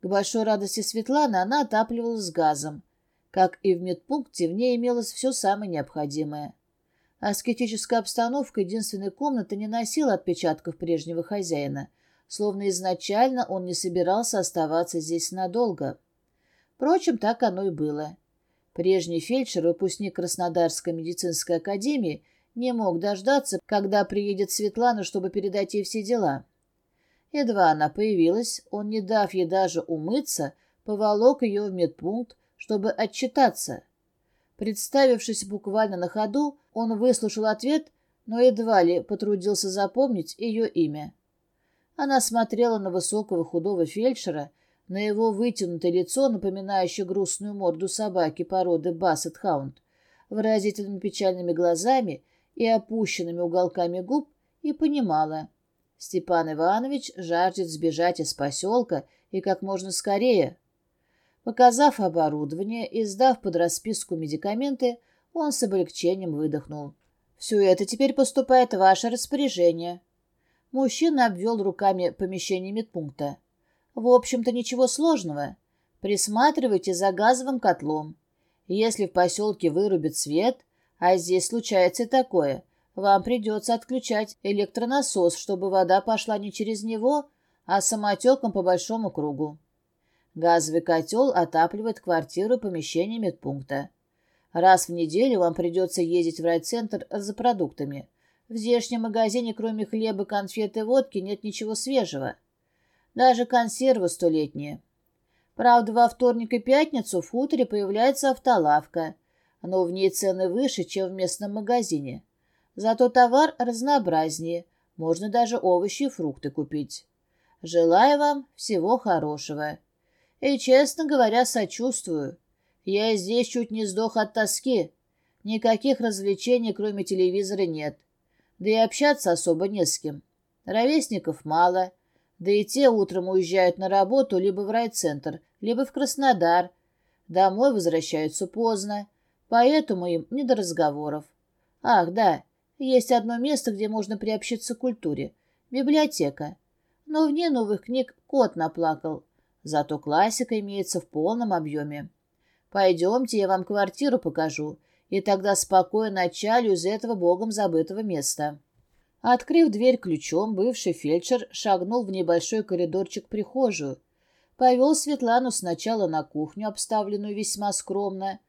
К большой радости Светланы она отапливалась газом. Как и в медпункте, в ней имелось все самое необходимое. Аскетическая обстановка единственной комнаты не носила отпечатков прежнего хозяина, словно изначально он не собирался оставаться здесь надолго. Впрочем, так оно и было. Прежний фельдшер, выпускник Краснодарской медицинской академии, не мог дождаться, когда приедет Светлана, чтобы передать ей все дела. Едва она появилась, он, не дав ей даже умыться, поволок ее в медпункт, чтобы отчитаться. Представившись буквально на ходу, он выслушал ответ, но едва ли потрудился запомнить ее имя. Она смотрела на высокого худого фельдшера, на его вытянутое лицо, напоминающее грустную морду собаки породы бассет-хаунд, с выразительными печальными глазами и опущенными уголками губ, и понимала. Степан Иванович жаждет сбежать из поселка и как можно скорее. Показав оборудование и сдав под расписку медикаменты, он с облегчением выдохнул. «Все это теперь поступает в ваше распоряжение». Мужчина обвел руками помещение медпункта. «В общем-то, ничего сложного. Присматривайте за газовым котлом. Если в поселке вырубит свет, а здесь случается и такое. Вам придется отключать электронасос, чтобы вода пошла не через него, а самотеком по большому кругу. Газовый котел отапливает квартиру и помещение медпункта. Раз в неделю вам придется ездить в райцентр за продуктами. В здешнем магазине, кроме хлеба, конфет и водки, нет ничего свежего. Даже консервы столетние. Правда, во вторник и пятницу в хуторе появляется автолавка – но в ней цены выше, чем в местном магазине. Зато товар разнообразнее, можно даже овощи и фрукты купить. Желаю вам всего хорошего. И, честно говоря, сочувствую. Я здесь чуть не сдох от тоски. Никаких развлечений, кроме телевизора, нет. Да и общаться особо не с кем. Ровесников мало. Да и те утром уезжают на работу либо в райцентр, либо в Краснодар. Домой возвращаются поздно поэтому им не до разговоров. Ах, да, есть одно место, где можно приобщиться к культуре — библиотека. Но вне новых книг кот наплакал, зато классика имеется в полном объеме. Пойдемте, я вам квартиру покажу, и тогда спокойно отчалю из этого богом забытого места». Открыв дверь ключом, бывший фельдшер шагнул в небольшой коридорчик-прихожую. Повел Светлану сначала на кухню, обставленную весьма скромно,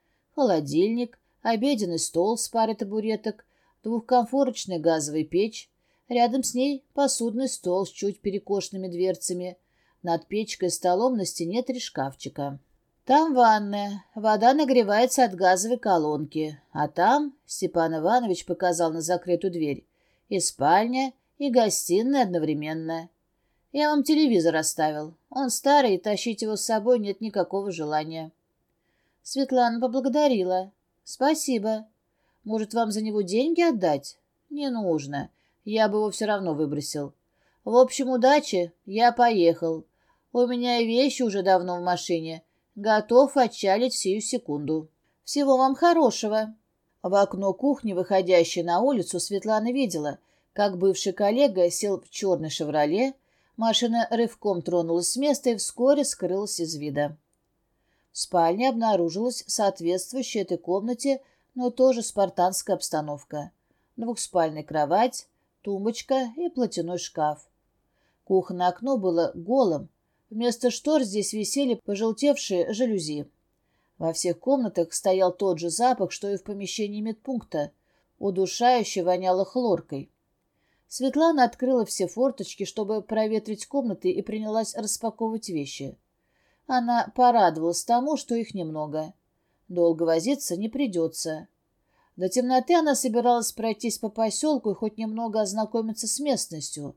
холодильник, обеденный стол с парой табуреток, двухкомфорочная газовая печь, рядом с ней посудный стол с чуть перекошенными дверцами. Над печкой и столом на стене три шкафчика. Там ванная, вода нагревается от газовой колонки, а там, Степан Иванович показал на закрытую дверь, и спальня, и гостиная одновременная. Я вам телевизор оставил. Он старый, и тащить его с собой нет никакого желания. Светлана поблагодарила. «Спасибо. Может, вам за него деньги отдать?» «Не нужно. Я бы его все равно выбросил. В общем, удачи. Я поехал. У меня вещи уже давно в машине. Готов отчалить сию секунду. Всего вам хорошего». В окно кухни, выходящей на улицу, Светлана видела, как бывший коллега сел в черный «Шевроле», машина рывком тронулась с места и вскоре скрылась из вида спальне обнаружилась соответствующая этой комнате, но тоже спартанская обстановка. Двухспальная кровать, тумбочка и платяной шкаф. Кухонное окно было голым. Вместо штор здесь висели пожелтевшие жалюзи. Во всех комнатах стоял тот же запах, что и в помещении медпункта. Удушающе воняло хлоркой. Светлана открыла все форточки, чтобы проветрить комнаты, и принялась распаковывать вещи. Она порадовалась тому, что их немного. Долго возиться не придется. До темноты она собиралась пройтись по поселку и хоть немного ознакомиться с местностью.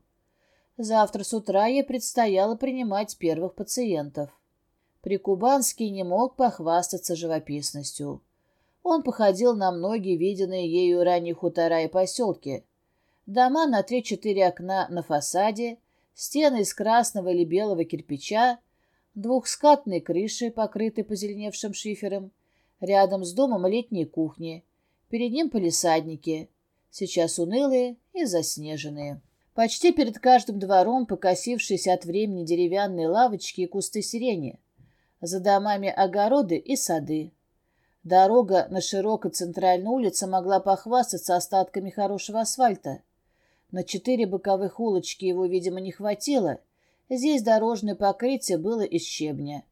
Завтра с утра ей предстояло принимать первых пациентов. Прикубанский не мог похвастаться живописностью. Он походил на многие виденные ею ранее хутора и поселки. Дома на три-четыре окна на фасаде, стены из красного или белого кирпича, Двух крыши, покрытой позеленевшим шифером. Рядом с домом летние кухни. Перед ним полисадники. Сейчас унылые и заснеженные. Почти перед каждым двором покосившиеся от времени деревянные лавочки и кусты сирени. За домами огороды и сады. Дорога на широкой центральной улице могла похвастаться остатками хорошего асфальта. На четыре боковых улочки его, видимо, не хватило — Здесь дорожное покрытие было из щебня.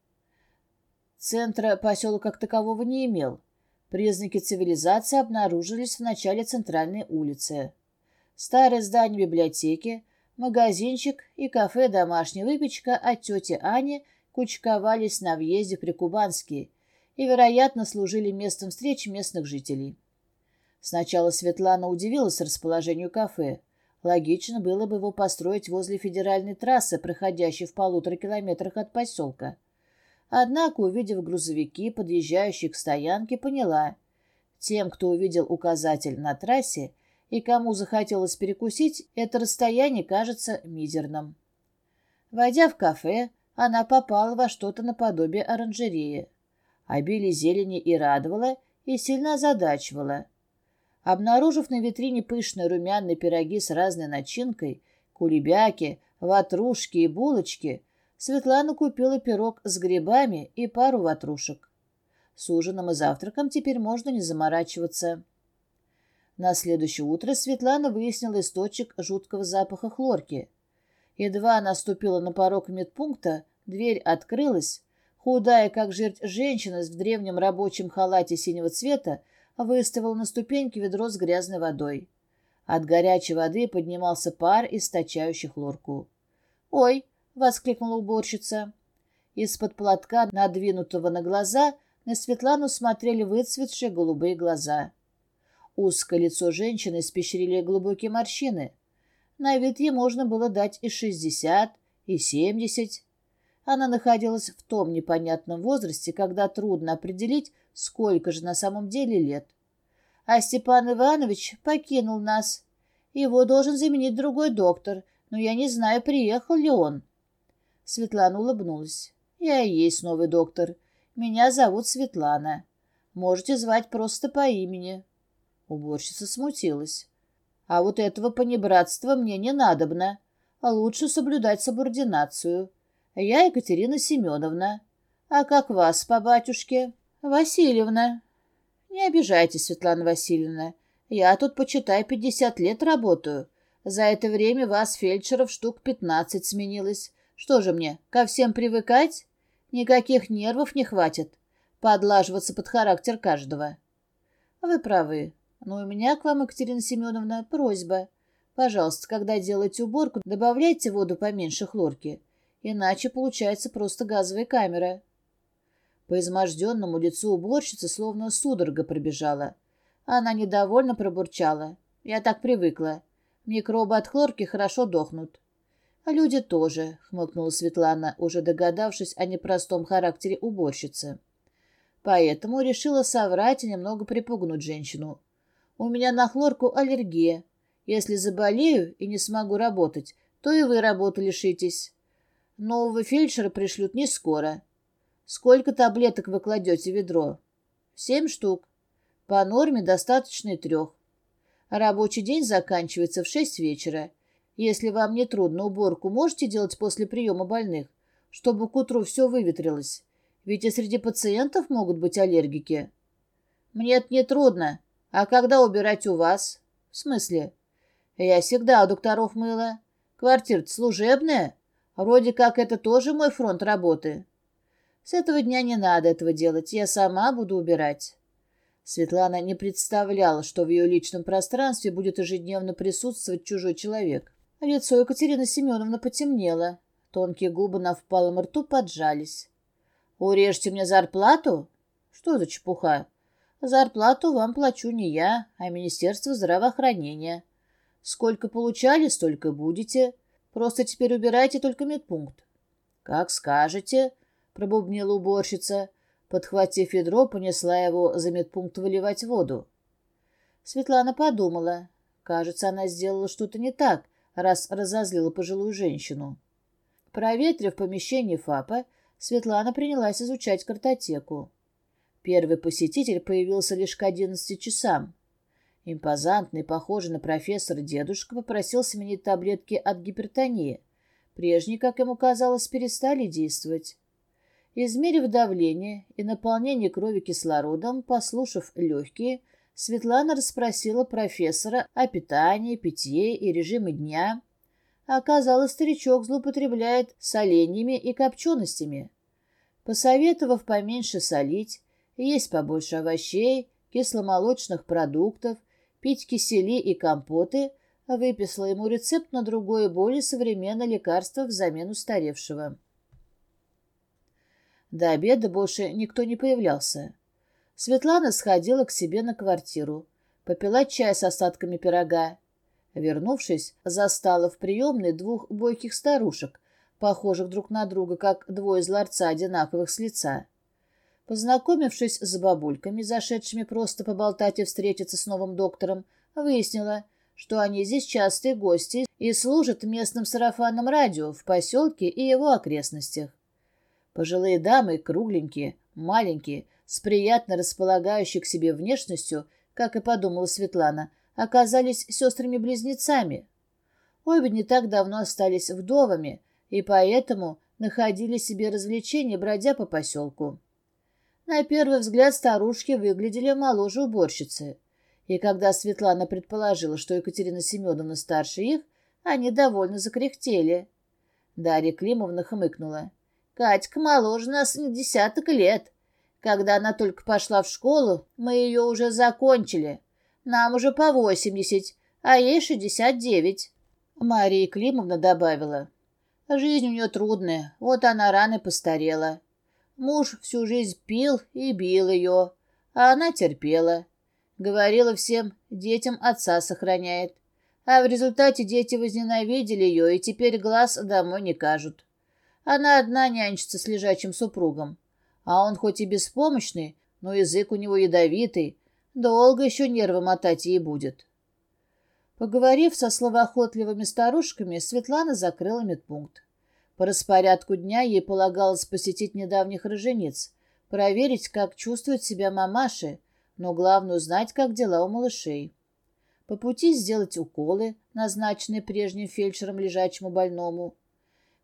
Центра поселок как такового не имел. Признаки цивилизации обнаружились в начале центральной улицы. Старое здание библиотеки, магазинчик и кафе «Домашняя выпечка» от тети Ани кучковались на въезде при Прикубанский и, вероятно, служили местом встреч местных жителей. Сначала Светлана удивилась расположению кафе – Логично было бы его построить возле федеральной трассы, проходящей в полутора километрах от поселка. Однако, увидев грузовики, подъезжающие к стоянке, поняла. Тем, кто увидел указатель на трассе и кому захотелось перекусить, это расстояние кажется мизерным. Войдя в кафе, она попала во что-то наподобие оранжереи. Обилие зелени и радовало, и сильно озадачивало – Обнаружив на витрине пышные румяные пироги с разной начинкой, кулебяки, ватрушки и булочки, Светлана купила пирог с грибами и пару ватрушек. С ужином и завтраком теперь можно не заморачиваться. На следующее утро Светлана выяснила источник жуткого запаха хлорки. Едва она ступила на порог медпункта, дверь открылась. Худая, как жерть, женщина в древнем рабочем халате синего цвета выставил на ступеньки ведро с грязной водой. От горячей воды поднимался пар, источающий хлорку. «Ой!» — воскликнула уборщица. Из-под платка, надвинутого на глаза, на Светлану смотрели выцветшие голубые глаза. Узкое лицо женщины испещрили глубокие морщины. На вид ей можно было дать и шестьдесят, и семьдесят. Она находилась в том непонятном возрасте, когда трудно определить, сколько же на самом деле лет. А Степан Иванович покинул нас. Его должен заменить другой доктор, но я не знаю, приехал ли он. Светлана улыбнулась. Я и есть новый доктор. Меня зовут Светлана. Можете звать просто по имени. Уборщица смутилась. А вот этого понебратства мне не надобно. Лучше соблюдать субординацию. Я Екатерина Семеновна. А как вас по батюшке?» Васильевна. Не обижайтесь, Светлана Васильевна. Я тут, почитай, пятьдесят лет работаю. За это время вас, фельдшеров, штук пятнадцать сменилось. Что же мне, ко всем привыкать? Никаких нервов не хватит. Подлаживаться под характер каждого. Вы правы. Но у меня к вам, Екатерина Семеновна, просьба. Пожалуйста, когда делаете уборку, добавляйте воду поменьше хлорки, иначе получается просто газовая камера. По По-изможденному лицу уборщицы словно судорога пробежала. Она недовольно пробурчала. Я так привыкла. Микробы от хлорки хорошо дохнут. А люди тоже, хмыкнула Светлана, уже догадавшись о непростом характере уборщицы. Поэтому решила соврать и немного припугнуть женщину. У меня на хлорку аллергия. Если заболею и не смогу работать, то и вы работы лишитесь. Нового фельдшера пришлют не скоро. Сколько таблеток вы кладете в ведро? Семь штук. По норме достаточно и трех. Рабочий день заканчивается в шесть вечера. Если вам не трудно, уборку можете делать после приема больных, чтобы к утру все выветрилось. Ведь и среди пациентов могут быть аллергики. Мне это не трудно. А когда убирать у вас? В смысле? Я всегда у докторов мыла. Квартира служебная. Вроде как это тоже мой фронт работы. С этого дня не надо этого делать, я сама буду убирать». Светлана не представляла, что в ее личном пространстве будет ежедневно присутствовать чужой человек. Лицо Екатерины Семеновны потемнело. Тонкие губы на впалом рту поджались. «Урежьте мне зарплату?» «Что за чепуха?» «Зарплату вам плачу не я, а Министерство здравоохранения. Сколько получали, столько будете. Просто теперь убирайте только медпункт». «Как скажете», пробубнила уборщица, подхватив ведро, понесла его за медпункт выливать воду. Светлана подумала. Кажется, она сделала что-то не так, раз разозлила пожилую женщину. Проветрив помещение ФАПа, Светлана принялась изучать картотеку. Первый посетитель появился лишь к одиннадцати часам. Импозантный, похожий на профессора дедушка, попросил сменить таблетки от гипертонии. Прежние, как ему казалось, перестали действовать. Измерив давление и наполнение крови кислородом, послушав легкие, Светлана расспросила профессора о питании, питье и режиме дня. Оказалось, старичок злоупотребляет соленьями и копченостями. Посоветовав поменьше солить, есть побольше овощей, кисломолочных продуктов, пить кисели и компоты, выписала ему рецепт на другое более современное лекарство взамен устаревшего. До обеда больше никто не появлялся. Светлана сходила к себе на квартиру, попила чай с остатками пирога. Вернувшись, застала в приемной двух бойких старушек, похожих друг на друга, как двое из ларца, одинаковых с лица. Познакомившись с бабульками, зашедшими просто поболтать и встретиться с новым доктором, выяснила, что они здесь частые гости и служат местным сарафанным радио в поселке и его окрестностях. Пожилые дамы, кругленькие, маленькие, с приятно располагающей к себе внешностью, как и подумала Светлана, оказались сестрами-близнецами. Обе не так давно остались вдовами и поэтому находили себе развлечения, бродя по поселку. На первый взгляд старушки выглядели моложе уборщицы. И когда Светлана предположила, что Екатерина Семеновна старше их, они довольно закряхтели. Дарья Климовна хмыкнула. — Катька моложе нас на десяток лет. Когда она только пошла в школу, мы ее уже закончили. Нам уже по восемьдесят, а ей шестьдесят девять. Мария Климовна добавила. Жизнь у нее трудная, вот она рано постарела. Муж всю жизнь пил и бил ее, а она терпела. Говорила всем, детям отца сохраняет. А в результате дети возненавидели ее и теперь глаз домой не кажут. Она одна нянчится с лежачим супругом. А он хоть и беспомощный, но язык у него ядовитый. Долго еще нервы мотать ей будет. Поговорив со словоохотливыми старушками, Светлана закрыла медпункт. По распорядку дня ей полагалось посетить недавних рожениц, проверить, как чувствует себя мамаши, но главное узнать, как дела у малышей. По пути сделать уколы, назначенные прежним фельдшером лежачему больному,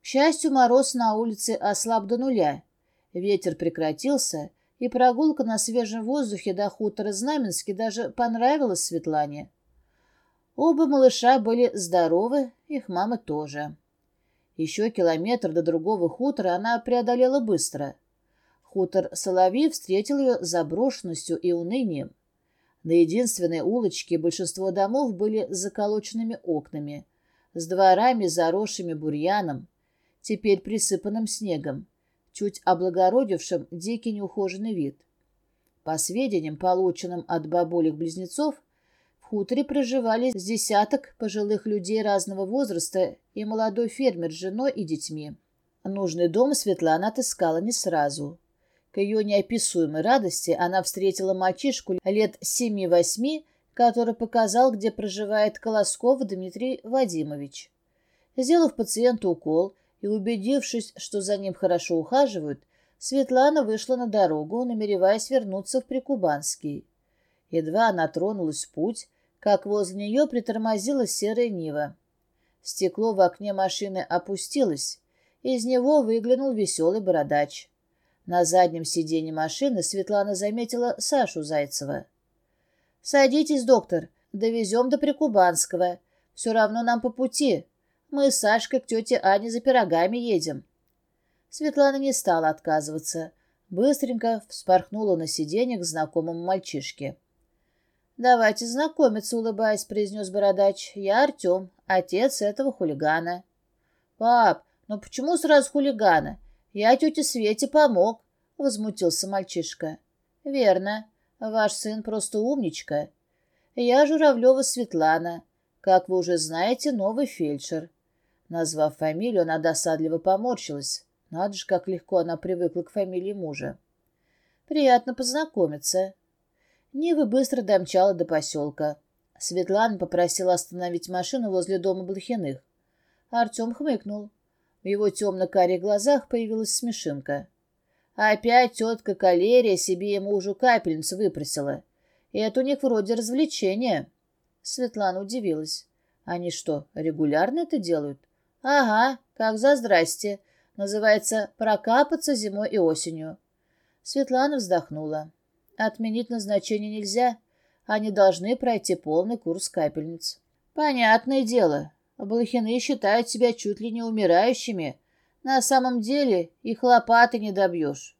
К счастью, мороз на улице ослаб до нуля. Ветер прекратился, и прогулка на свежем воздухе до хутора Знаменски даже понравилась Светлане. Оба малыша были здоровы, их мама тоже. Еще километр до другого хутора она преодолела быстро. Хутор Соловей встретил ее заброшенностью и унынием. На единственной улочке большинство домов были с заколоченными окнами, с дворами, заросшими бурьяном, теперь присыпанным снегом, чуть облагородившим дикий неухоженный вид. По сведениям, полученным от бабулек-близнецов, в хуторе проживали с десяток пожилых людей разного возраста и молодой фермер с женой и детьми. Нужный дом Светлана отыскала не сразу. К ее неописуемой радости она встретила мальчишку лет семи-восьми, который показал, где проживает Колосков Дмитрий Вадимович. Сделав пациенту укол, и, убедившись, что за ним хорошо ухаживают, Светлана вышла на дорогу, намереваясь вернуться в Прикубанский. Едва она тронулась в путь, как возле нее притормозила серая Нива. Стекло в окне машины опустилось, из него выглянул веселый бородач. На заднем сиденье машины Светлана заметила Сашу Зайцева. «Садитесь, доктор, довезем до Прикубанского. Все равно нам по пути», мы с Сашкой к тете Ане за пирогами едем. Светлана не стала отказываться. Быстренько вспорхнула на сиденье к знакомому мальчишке. «Давайте знакомиться», — улыбаясь, произнес бородач. «Я Артем, отец этого хулигана». «Пап, ну почему сразу хулигана? Я тете Свете помог», — возмутился мальчишка. «Верно. Ваш сын просто умничка. Я Журавлева Светлана. Как вы уже знаете, новый фельдшер. Назвав фамилию, она досадливо поморщилась. Надо же, как легко она привыкла к фамилии мужа. «Приятно познакомиться». Нива быстро домчала до поселка. Светлана попросила остановить машину возле дома Блохиных. Артем хмыкнул. В его темно-карих глазах появилась смешинка. Опять тетка Калерия себе и мужу капельницу выпросила. И это у них вроде развлечение. Светлана удивилась. Они что, регулярно это делают? Ага, как за здрасте. Называется «прокапаться зимой и осенью». Светлана вздохнула. Отменить назначение нельзя. Они должны пройти полный курс капельниц. Понятное дело, Блохины считают себя чуть ли не умирающими. На самом деле их лопаты не добьешь.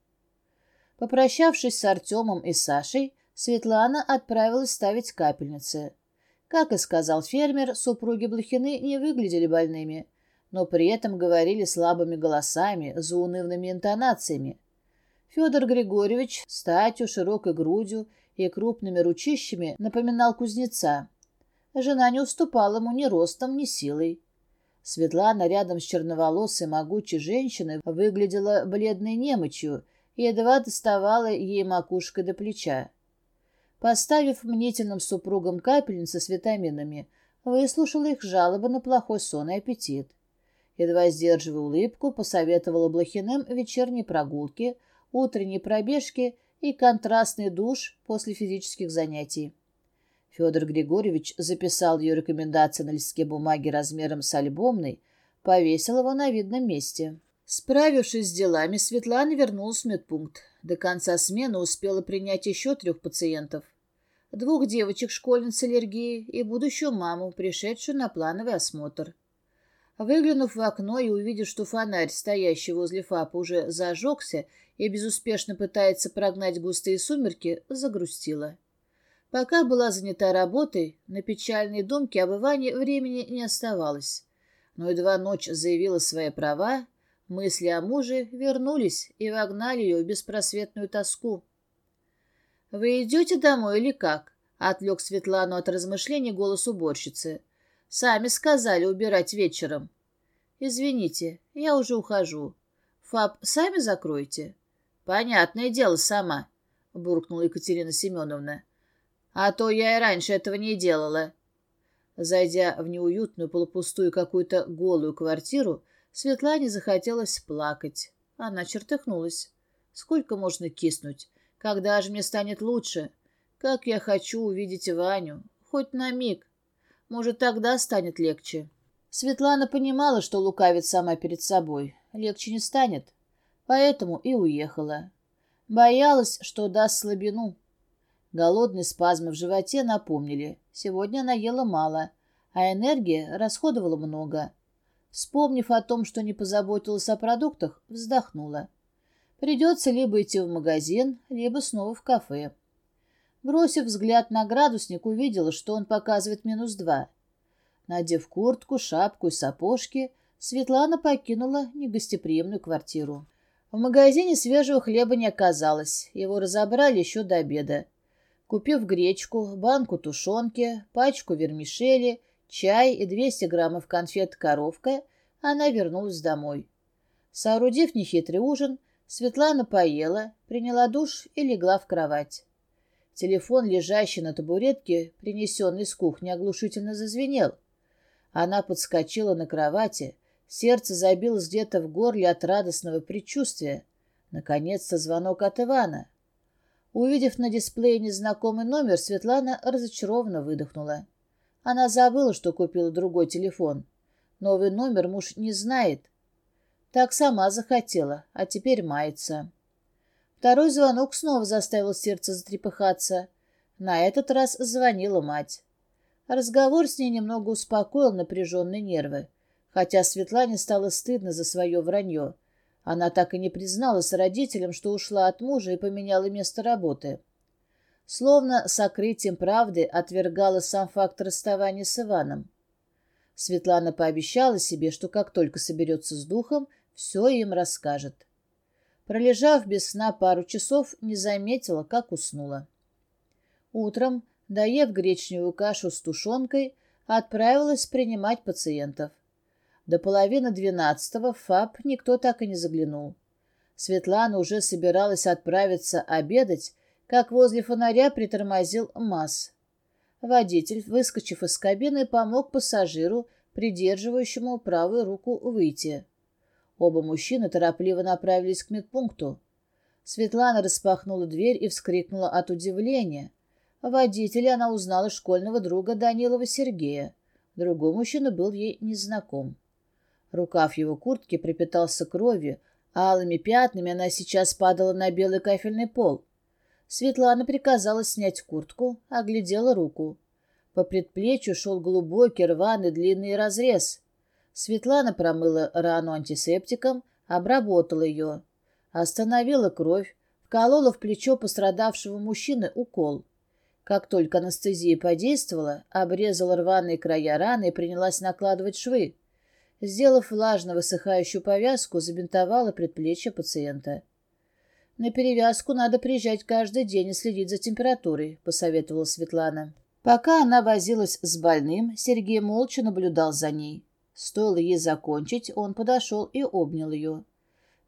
Попрощавшись с Артемом и Сашей, Светлана отправилась ставить капельницы. Как и сказал фермер, супруги Блохины не выглядели больными, но при этом говорили слабыми голосами, заунывными интонациями. Федор Григорьевич статью, широкой грудью и крупными ручищами напоминал кузнеца. Жена не уступала ему ни ростом, ни силой. Светлана рядом с черноволосой могучей женщиной выглядела бледной немочью и едва доставала ей макушкой до плеча. Поставив мнительным супругам капельницы с витаминами, выслушала их жалобы на плохой сон и аппетит. Едва сдерживая улыбку, посоветовала Блохиным вечерней прогулки, утренней пробежки и контрастный душ после физических занятий. Федор Григорьевич записал ее рекомендации на листке бумаги размером с альбомной, повесил его на видном месте. Справившись с делами, Светлана вернулась в медпункт. До конца смены успела принять еще трех пациентов. Двух девочек-школьниц с аллергией и будущую маму, пришедшую на плановый осмотр. Выглянув в окно и увидев, что фонарь, стоящий возле ФАПа, уже зажегся и безуспешно пытается прогнать густые сумерки, загрустила. Пока была занята работой, на печальной думке обывания времени не оставалось. Но едва ночь заявила свои права, мысли о муже вернулись и вогнали ее в беспросветную тоску. «Вы идете домой или как?» — отвлек Светлану от размышлений голос уборщицы. Сами сказали убирать вечером. Извините, я уже ухожу. Фаб сами закройте. Понятное дело, сама, буркнула Екатерина Семеновна. А то я и раньше этого не делала. Зайдя в неуютную, полупустую какую-то голую квартиру, Светлане захотелось плакать. Она чертыхнулась. Сколько можно киснуть? Когда же мне станет лучше? Как я хочу увидеть Ваню. Хоть на миг. Может, тогда станет легче. Светлана понимала, что лукавит сама перед собой. Легче не станет. Поэтому и уехала. Боялась, что даст слабину. Голодные спазмы в животе напомнили. Сегодня она ела мало, а энергия расходовала много. Вспомнив о том, что не позаботилась о продуктах, вздохнула. Придется либо идти в магазин, либо снова в кафе бросив взгляд на градусник, увидела, что он показывает минус два. Надев куртку, шапку и сапожки, Светлана покинула негостеприимную квартиру. В магазине свежего хлеба не оказалось, его разобрали еще до обеда. Купив гречку, банку тушенки, пачку вермишели, чай и 200 граммов конфет «Коровка», она вернулась домой. Соорудив нехитрый ужин, Светлана поела, приняла душ и легла в кровать. Телефон, лежащий на табуретке, принесенный с кухни, оглушительно зазвенел. Она подскочила на кровати, сердце забилось где-то в горле от радостного предчувствия. Наконец-то звонок от Ивана. Увидев на дисплее незнакомый номер, Светлана разочарованно выдохнула. Она забыла, что купила другой телефон. Новый номер муж не знает. Так сама захотела, а теперь мается. Второй звонок снова заставил сердце затрепыхаться. На этот раз звонила мать. Разговор с ней немного успокоил напряженные нервы, хотя Светлане стало стыдно за свое вранье. Она так и не призналась родителям, что ушла от мужа и поменяла место работы. Словно сокрытием правды отвергала сам факт расставания с Иваном. Светлана пообещала себе, что как только соберется с духом, все им расскажет пролежав без сна пару часов, не заметила, как уснула. Утром, доев гречневую кашу с тушенкой, отправилась принимать пациентов. До половины двенадцатого в ФАП никто так и не заглянул. Светлана уже собиралась отправиться обедать, как возле фонаря притормозил МАЗ. Водитель, выскочив из кабины, помог пассажиру, придерживающему правую руку, выйти. Оба мужчины торопливо направились к медпункту. Светлана распахнула дверь и вскрикнула от удивления. Водителя она узнала школьного друга Данилова Сергея. Другой мужчина был ей незнаком. Рукав его куртки припитался кровью, а алыми пятнами она сейчас падала на белый кафельный пол. Светлана приказала снять куртку, оглядела руку. По предплечью шел глубокий, рваный, длинный разрез. Светлана промыла рану антисептиком, обработала ее, остановила кровь, вколола в плечо пострадавшего мужчины укол. Как только анестезия подействовала, обрезала рваные края раны и принялась накладывать швы. Сделав влажно высыхающую повязку, забинтовала предплечье пациента. «На перевязку надо приезжать каждый день и следить за температурой», — посоветовала Светлана. Пока она возилась с больным, Сергей молча наблюдал за ней. Стоило ей закончить, он подошел и обнял ее.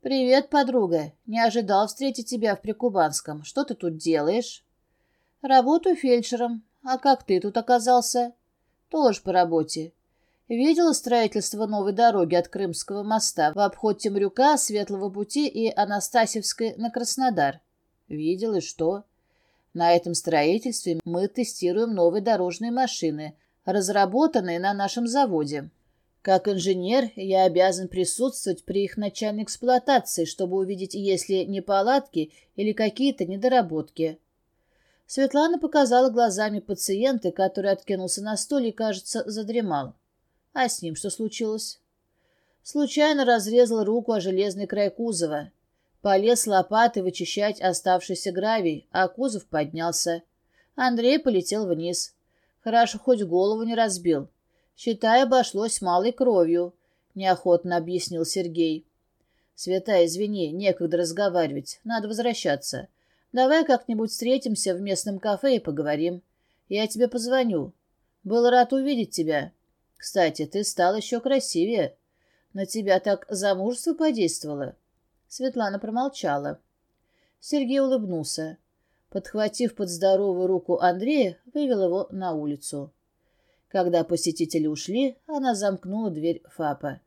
«Привет, подруга. Не ожидал встретить тебя в Прикубанском. Что ты тут делаешь?» «Работаю фельдшером. А как ты тут оказался?» «Тоже по работе. Видела строительство новой дороги от Крымского моста в обход Темрюка, Светлого пути и Анастасьевской на Краснодар?» «Видел и что?» «На этом строительстве мы тестируем новые дорожные машины, разработанные на нашем заводе». Как инженер, я обязан присутствовать при их начальной эксплуатации, чтобы увидеть, если неполадки или какие-то недоработки. Светлана показала глазами пациента, который откинулся на стул и, кажется, задремал. А с ним что случилось? Случайно разрезал руку о железный край кузова. Полез лопатой вычищать оставшийся гравий, а кузов поднялся. Андрей полетел вниз. Хорошо, хоть голову не разбил. Считай, обошлось малой кровью, — неохотно объяснил Сергей. Света, извини, некогда разговаривать, надо возвращаться. Давай как-нибудь встретимся в местном кафе и поговорим. Я тебе позвоню. Был рад увидеть тебя. Кстати, ты стал еще красивее. На тебя так замужество подействовало. Светлана промолчала. Сергей улыбнулся. Подхватив под здоровую руку Андрея, вывел его на улицу. Когда посетители ушли, она замкнула дверь ФАПа.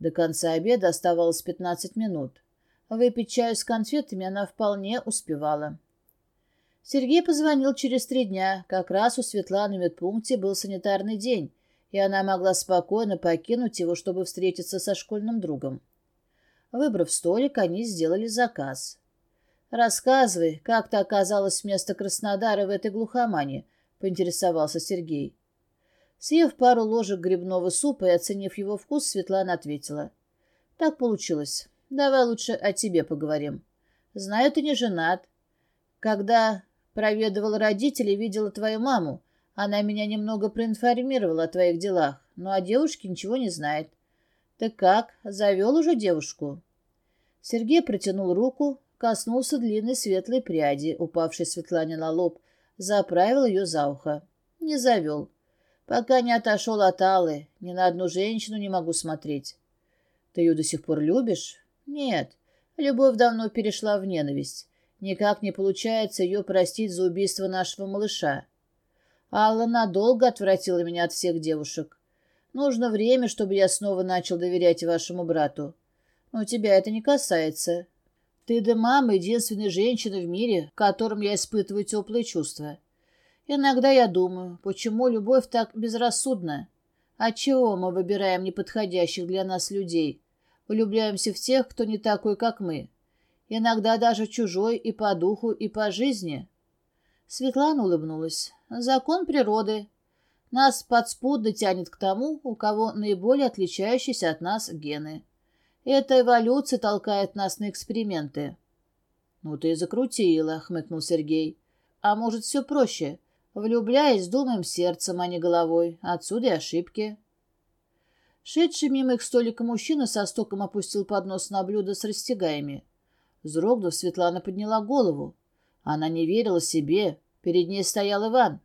До конца обеда оставалось 15 минут. Выпить чаю с конфетами она вполне успевала. Сергей позвонил через три дня. Как раз у Светланы в медпункте был санитарный день, и она могла спокойно покинуть его, чтобы встретиться со школьным другом. Выбрав столик, они сделали заказ. «Рассказывай, как ты оказалась вместо Краснодара в этой глухомане?» — поинтересовался Сергей. Съев пару ложек грибного супа и оценив его вкус, Светлана ответила. «Так получилось. Давай лучше о тебе поговорим. Знаю, ты не женат. Когда проведывал родителей, видела твою маму. Она меня немного проинформировала о твоих делах, но о девушке ничего не знает. Ты как, завел уже девушку?» Сергей протянул руку, коснулся длинной светлой пряди, упавшей Светлане на лоб, заправил ее за ухо. «Не завел». Пока не отошел от Аллы, ни на одну женщину не могу смотреть». «Ты ее до сих пор любишь?» «Нет. Любовь давно перешла в ненависть. Никак не получается ее простить за убийство нашего малыша. Алла надолго отвратила меня от всех девушек. Нужно время, чтобы я снова начал доверять вашему брату. Но тебя это не касается. Ты да мама единственная женщина в мире, к Иногда я думаю, почему любовь так безрассудна? Отчего мы выбираем неподходящих для нас людей? Влюбляемся в тех, кто не такой, как мы. Иногда даже чужой и по духу, и по жизни. Светлана улыбнулась. Закон природы. Нас подспудно тянет к тому, у кого наиболее отличающиеся от нас гены. Эта эволюция толкает нас на эксперименты. — Ну ты и закрутила, — хмыкнул Сергей. — А может, все проще — влюбляясь, думаем сердцем, а не головой. Отсюда и ошибки. Шедший мимо их столика мужчина со стоком опустил поднос на блюдо с растягаями. Вздрогнув, Светлана подняла голову. Она не верила себе. Перед ней стоял Иван.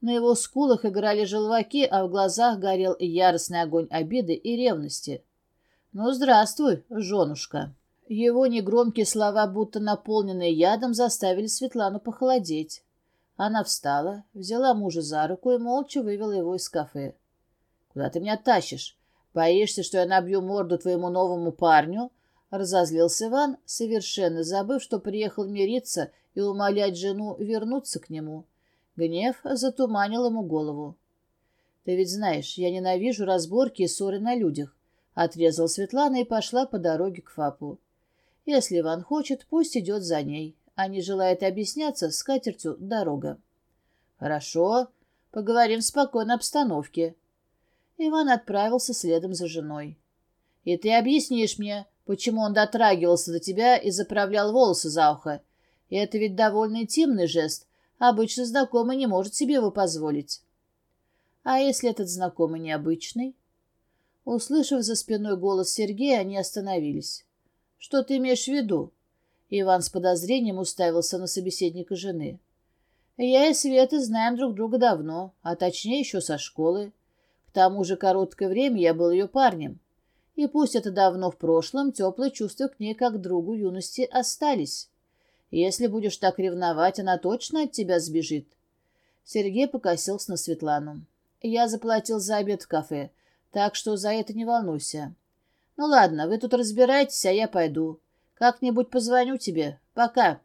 На его скулах играли желваки, а в глазах горел яростный огонь обиды и ревности. «Ну, здравствуй, женушка!» Его негромкие слова, будто наполненные ядом, заставили Светлану похолодеть. Она встала, взяла мужа за руку и молча вывела его из кафе. «Куда ты меня тащишь? Боишься, что я набью морду твоему новому парню?» Разозлился Иван, совершенно забыв, что приехал мириться и умолять жену вернуться к нему. Гнев затуманил ему голову. «Ты ведь знаешь, я ненавижу разборки и ссоры на людях», — Отрезал Светлана и пошла по дороге к ФАПу. «Если Иван хочет, пусть идет за ней. Они желают объясняться с катертью дорога. Хорошо, поговорим в спокойной обстановке. Иван отправился следом за женой. И ты объяснишь мне, почему он дотрагивался до тебя и заправлял волосы за ухо. И это ведь довольно интимный жест, обычно знакомый не может себе его позволить. А если этот знакомый необычный? Услышав за спиной голос Сергея, они остановились. «Что ты имеешь в виду?» Иван с подозрением уставился на собеседника жены. «Я и Света знаем друг друга давно, а точнее еще со школы. К тому же короткое время я был ее парнем. И пусть это давно в прошлом, теплые чувства к ней как к другу юности остались. Если будешь так ревновать, она точно от тебя сбежит». Сергей покосился на Светлану. «Я заплатил за обед в кафе, так что за это не волнуйся». «Ну ладно, вы тут разбирайтесь, а я пойду. Как-нибудь позвоню тебе. Пока».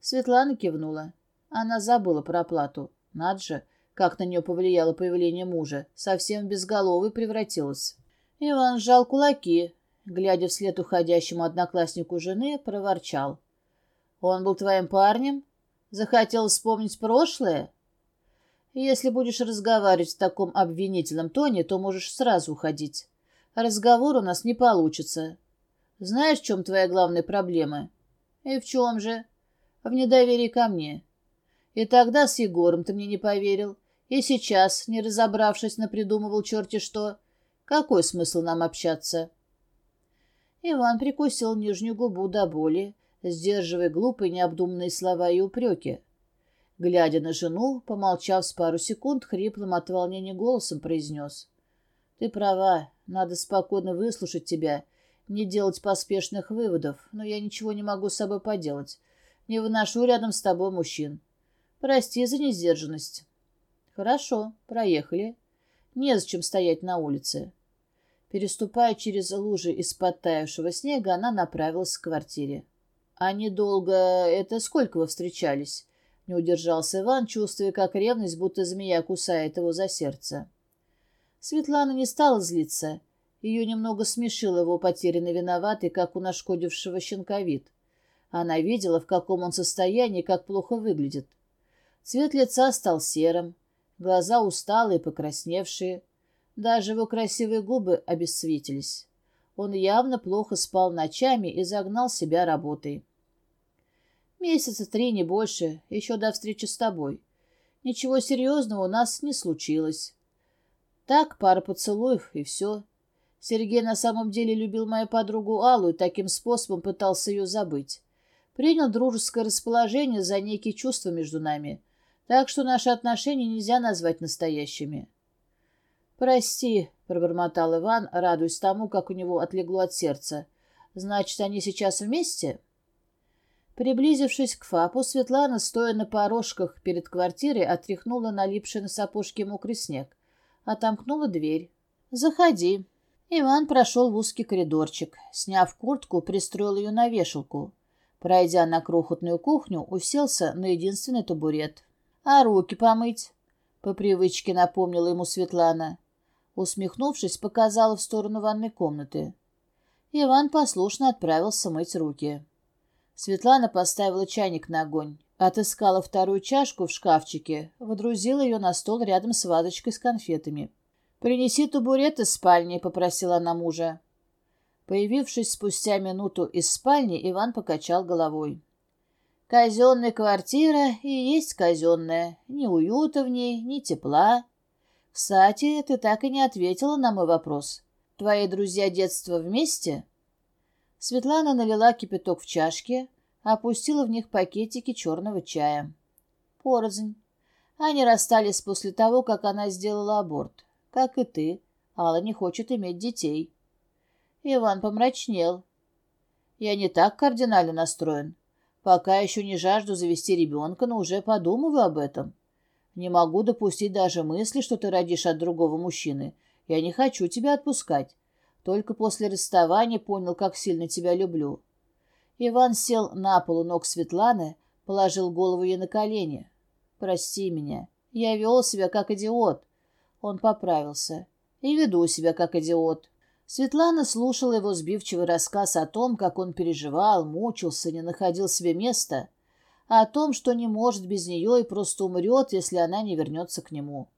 Светлана кивнула. Она забыла про оплату. Надо же, как на нее повлияло появление мужа. Совсем в безголовый превратилась. Иван сжал кулаки, глядя вслед уходящему однокласснику жены, проворчал. «Он был твоим парнем? Захотел вспомнить прошлое?» «Если будешь разговаривать в таком обвинительном тоне, то можешь сразу уходить. Разговор у нас не получится. Знаешь, в чем твоя главная проблема? И в чем же? В недоверии ко мне. И тогда с Егором ты мне не поверил. И сейчас, не разобравшись, напридумывал черти что. Какой смысл нам общаться? Иван прикусил нижнюю губу до боли, сдерживая глупые необдуманные слова и упреки. Глядя на жену, помолчав с пару секунд, хриплым от волнения голосом произнес. «Ты права, надо спокойно выслушать тебя не делать поспешных выводов, но я ничего не могу с собой поделать. Не выношу рядом с тобой мужчин. Прости за несдержанность. Хорошо, проехали. Незачем стоять на улице. Переступая через лужи из подтаявшего снега, она направилась к квартире. А недолго это сколько вы встречались? Не удержался Иван, чувствуя, как ревность, будто змея кусает его за сердце. Светлана не стала злиться — ее немного смешил его потерянный виноватый, как у нашкодившего щенка вид. Она видела, в каком он состоянии, как плохо выглядит. Цвет лица стал серым, глаза усталые, покрасневшие. Даже его красивые губы обесцветились. Он явно плохо спал ночами и загнал себя работой. «Месяца три, не больше, еще до встречи с тобой. Ничего серьезного у нас не случилось. Так, пара поцелуев, и все». Сергей на самом деле любил мою подругу Аллу и таким способом пытался ее забыть. Принял дружеское расположение за некие чувства между нами, так что наши отношения нельзя назвать настоящими. «Прости», — пробормотал Иван, радуясь тому, как у него отлегло от сердца. «Значит, они сейчас вместе?» Приблизившись к ФАПу, Светлана, стоя на порожках перед квартирой, отряхнула налипший на сапожки мокрый снег. Отомкнула дверь. «Заходи», Иван прошел в узкий коридорчик, сняв куртку, пристроил ее на вешалку. Пройдя на крохотную кухню, уселся на единственный табурет. «А руки помыть?» — по привычке напомнила ему Светлана. Усмехнувшись, показала в сторону ванной комнаты. Иван послушно отправился мыть руки. Светлана поставила чайник на огонь, отыскала вторую чашку в шкафчике, водрузила ее на стол рядом с вазочкой с конфетами. Принеси табурет из спальни», — попросила она мужа. Появившись спустя минуту из спальни, Иван покачал головой. «Казенная квартира и есть казенная. Ни уюта в ней, ни тепла. Кстати, ты так и не ответила на мой вопрос. Твои друзья детства вместе?» Светлана налила кипяток в чашки, опустила в них пакетики черного чая. Порознь. Они расстались после того, как она сделала аборт как и ты. Алла не хочет иметь детей. Иван помрачнел. Я не так кардинально настроен. Пока еще не жажду завести ребенка, но уже подумываю об этом. Не могу допустить даже мысли, что ты родишь от другого мужчины. Я не хочу тебя отпускать. Только после расставания понял, как сильно тебя люблю. Иван сел на полу ног Светланы, положил голову ей на колени. «Прости меня. Я вел себя как идиот. Он поправился. «И веду себя как идиот». Светлана слушала его сбивчивый рассказ о том, как он переживал, мучился, не находил себе места, а о том, что не может без нее и просто умрет, если она не вернется к нему.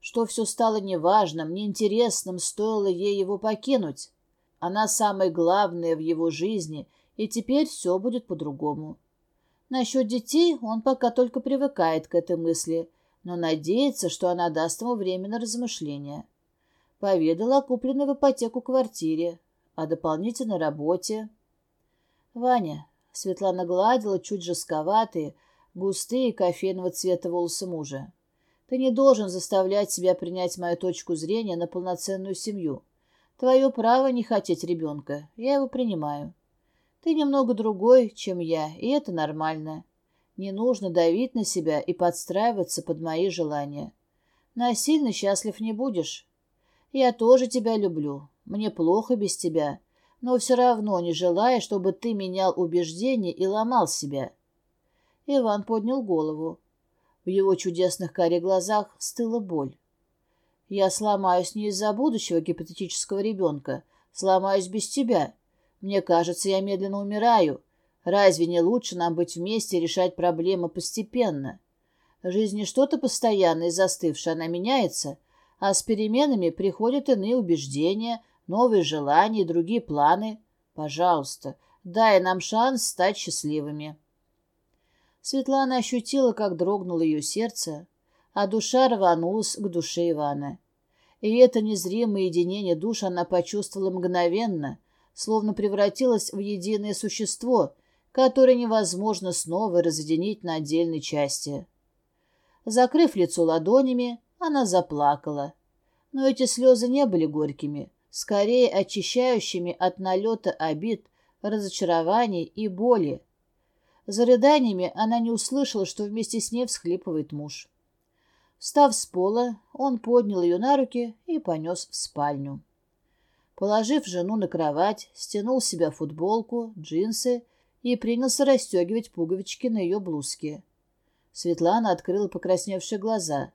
Что все стало неважным, неинтересным, стоило ей его покинуть. Она самая главная в его жизни, и теперь все будет по-другому. Насчет детей он пока только привыкает к этой мысли – но надеется, что она даст ему время на размышления. Поведала о купленной в ипотеку квартире, о дополнительной работе. «Ваня», — Светлана гладила чуть жестковатые, густые кофейного цвета волосы мужа, «ты не должен заставлять себя принять мою точку зрения на полноценную семью. Твое право не хотеть ребенка, я его принимаю. Ты немного другой, чем я, и это нормально». Не нужно давить на себя и подстраиваться под мои желания. Насильно счастлив не будешь. Я тоже тебя люблю. Мне плохо без тебя. Но все равно не желаю, чтобы ты менял убеждения и ломал себя. Иван поднял голову. В его чудесных каре глазах стыла боль. Я сломаюсь не из-за будущего гипотетического ребенка. Сломаюсь без тебя. Мне кажется, я медленно умираю. Разве не лучше нам быть вместе и решать проблемы постепенно? Жизнь не что-то постоянное и застывшее, она меняется, а с переменами приходят иные убеждения, новые желания и другие планы. Пожалуйста, дай нам шанс стать счастливыми. Светлана ощутила, как дрогнуло ее сердце, а душа рванулась к душе Ивана. И это незримое единение душ она почувствовала мгновенно, словно превратилась в единое существо, который невозможно снова разъединить на отдельной части. Закрыв лицо ладонями, она заплакала. Но эти слезы не были горькими, скорее очищающими от налета обид, разочарований и боли. За рыданиями она не услышала, что вместе с ней всхлипывает муж. Встав с пола, он поднял ее на руки и понес в спальню. Положив жену на кровать, стянул с себя футболку, джинсы и принялся расстегивать пуговички на ее блузке. Светлана открыла покрасневшие глаза.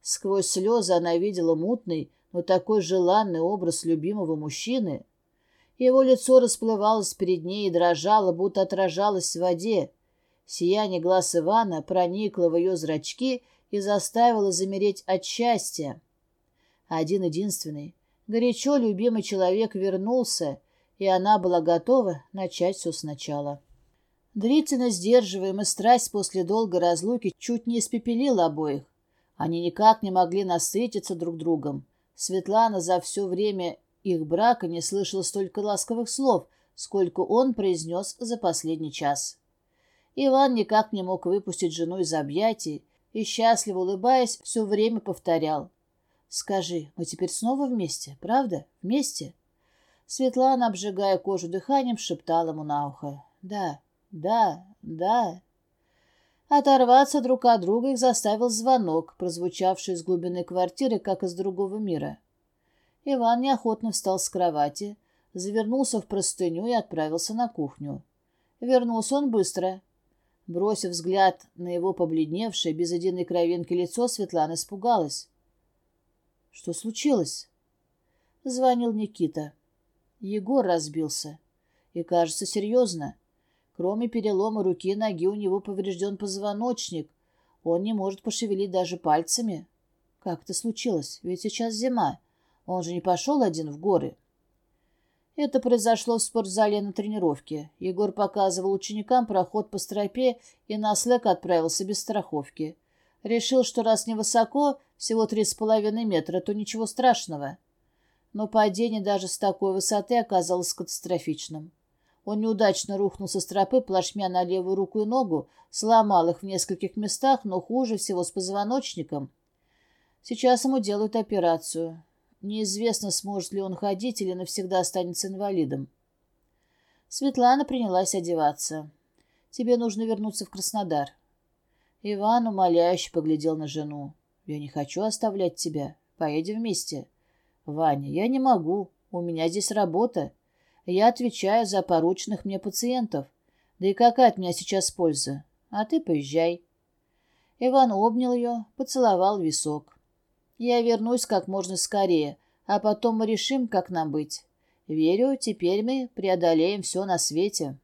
Сквозь слезы она видела мутный, но такой желанный образ любимого мужчины — его лицо расплывалось перед ней и дрожало, будто отражалось в воде. Сияние глаз Ивана проникло в ее зрачки и заставило замереть от счастья. Один-единственный, горячо любимый человек вернулся, и она была готова начать все сначала. Длительность сдерживаемая страсть после долгой разлуки чуть не испепелила обоих. Они никак не могли насытиться друг другом. Светлана за все время их брака не слышала столько ласковых слов, сколько он произнес за последний час. Иван никак не мог выпустить жену из объятий и, счастливо улыбаясь, все время повторял. «Скажи, мы теперь снова вместе, правда? Вместе?» Светлана, обжигая кожу дыханием, шептала ему на ухо. «Да». «Да, да». Оторваться друг от друга их заставил звонок, прозвучавший из глубины квартиры, как из другого мира. Иван неохотно встал с кровати, завернулся в простыню и отправился на кухню. Вернулся он быстро. Бросив взгляд на его побледневшее, без единой кровинки лицо, Светлана испугалась. «Что случилось?» Звонил Никита. Егор разбился. И, кажется, серьезно. Кроме перелома руки и ноги у него поврежден позвоночник. Он не может пошевелить даже пальцами. Как это случилось? Ведь сейчас зима. Он же не пошел один в горы. Это произошло в спортзале на тренировке. Егор показывал ученикам проход по стропе и на слэк отправился без страховки. Решил, что раз невысоко, всего три с половиной метра, то ничего страшного. Но падение даже с такой высоты оказалось катастрофичным. Он неудачно рухнул со стропы плашмя на левую руку и ногу, сломал их в нескольких местах, но хуже всего с позвоночником. Сейчас ему делают операцию. Неизвестно, сможет ли он ходить или навсегда останется инвалидом. Светлана принялась одеваться. «Тебе нужно вернуться в Краснодар». Иван умоляюще поглядел на жену. «Я не хочу оставлять тебя. Поедем вместе». «Ваня, я не Я отвечаю за порученных мне пациентов. Да и какая от меня сейчас польза? А ты поезжай. Иван обнял ее, поцеловал висок. Я вернусь как можно скорее, а потом мы решим, как нам быть. Верю, теперь мы преодолеем все на свете».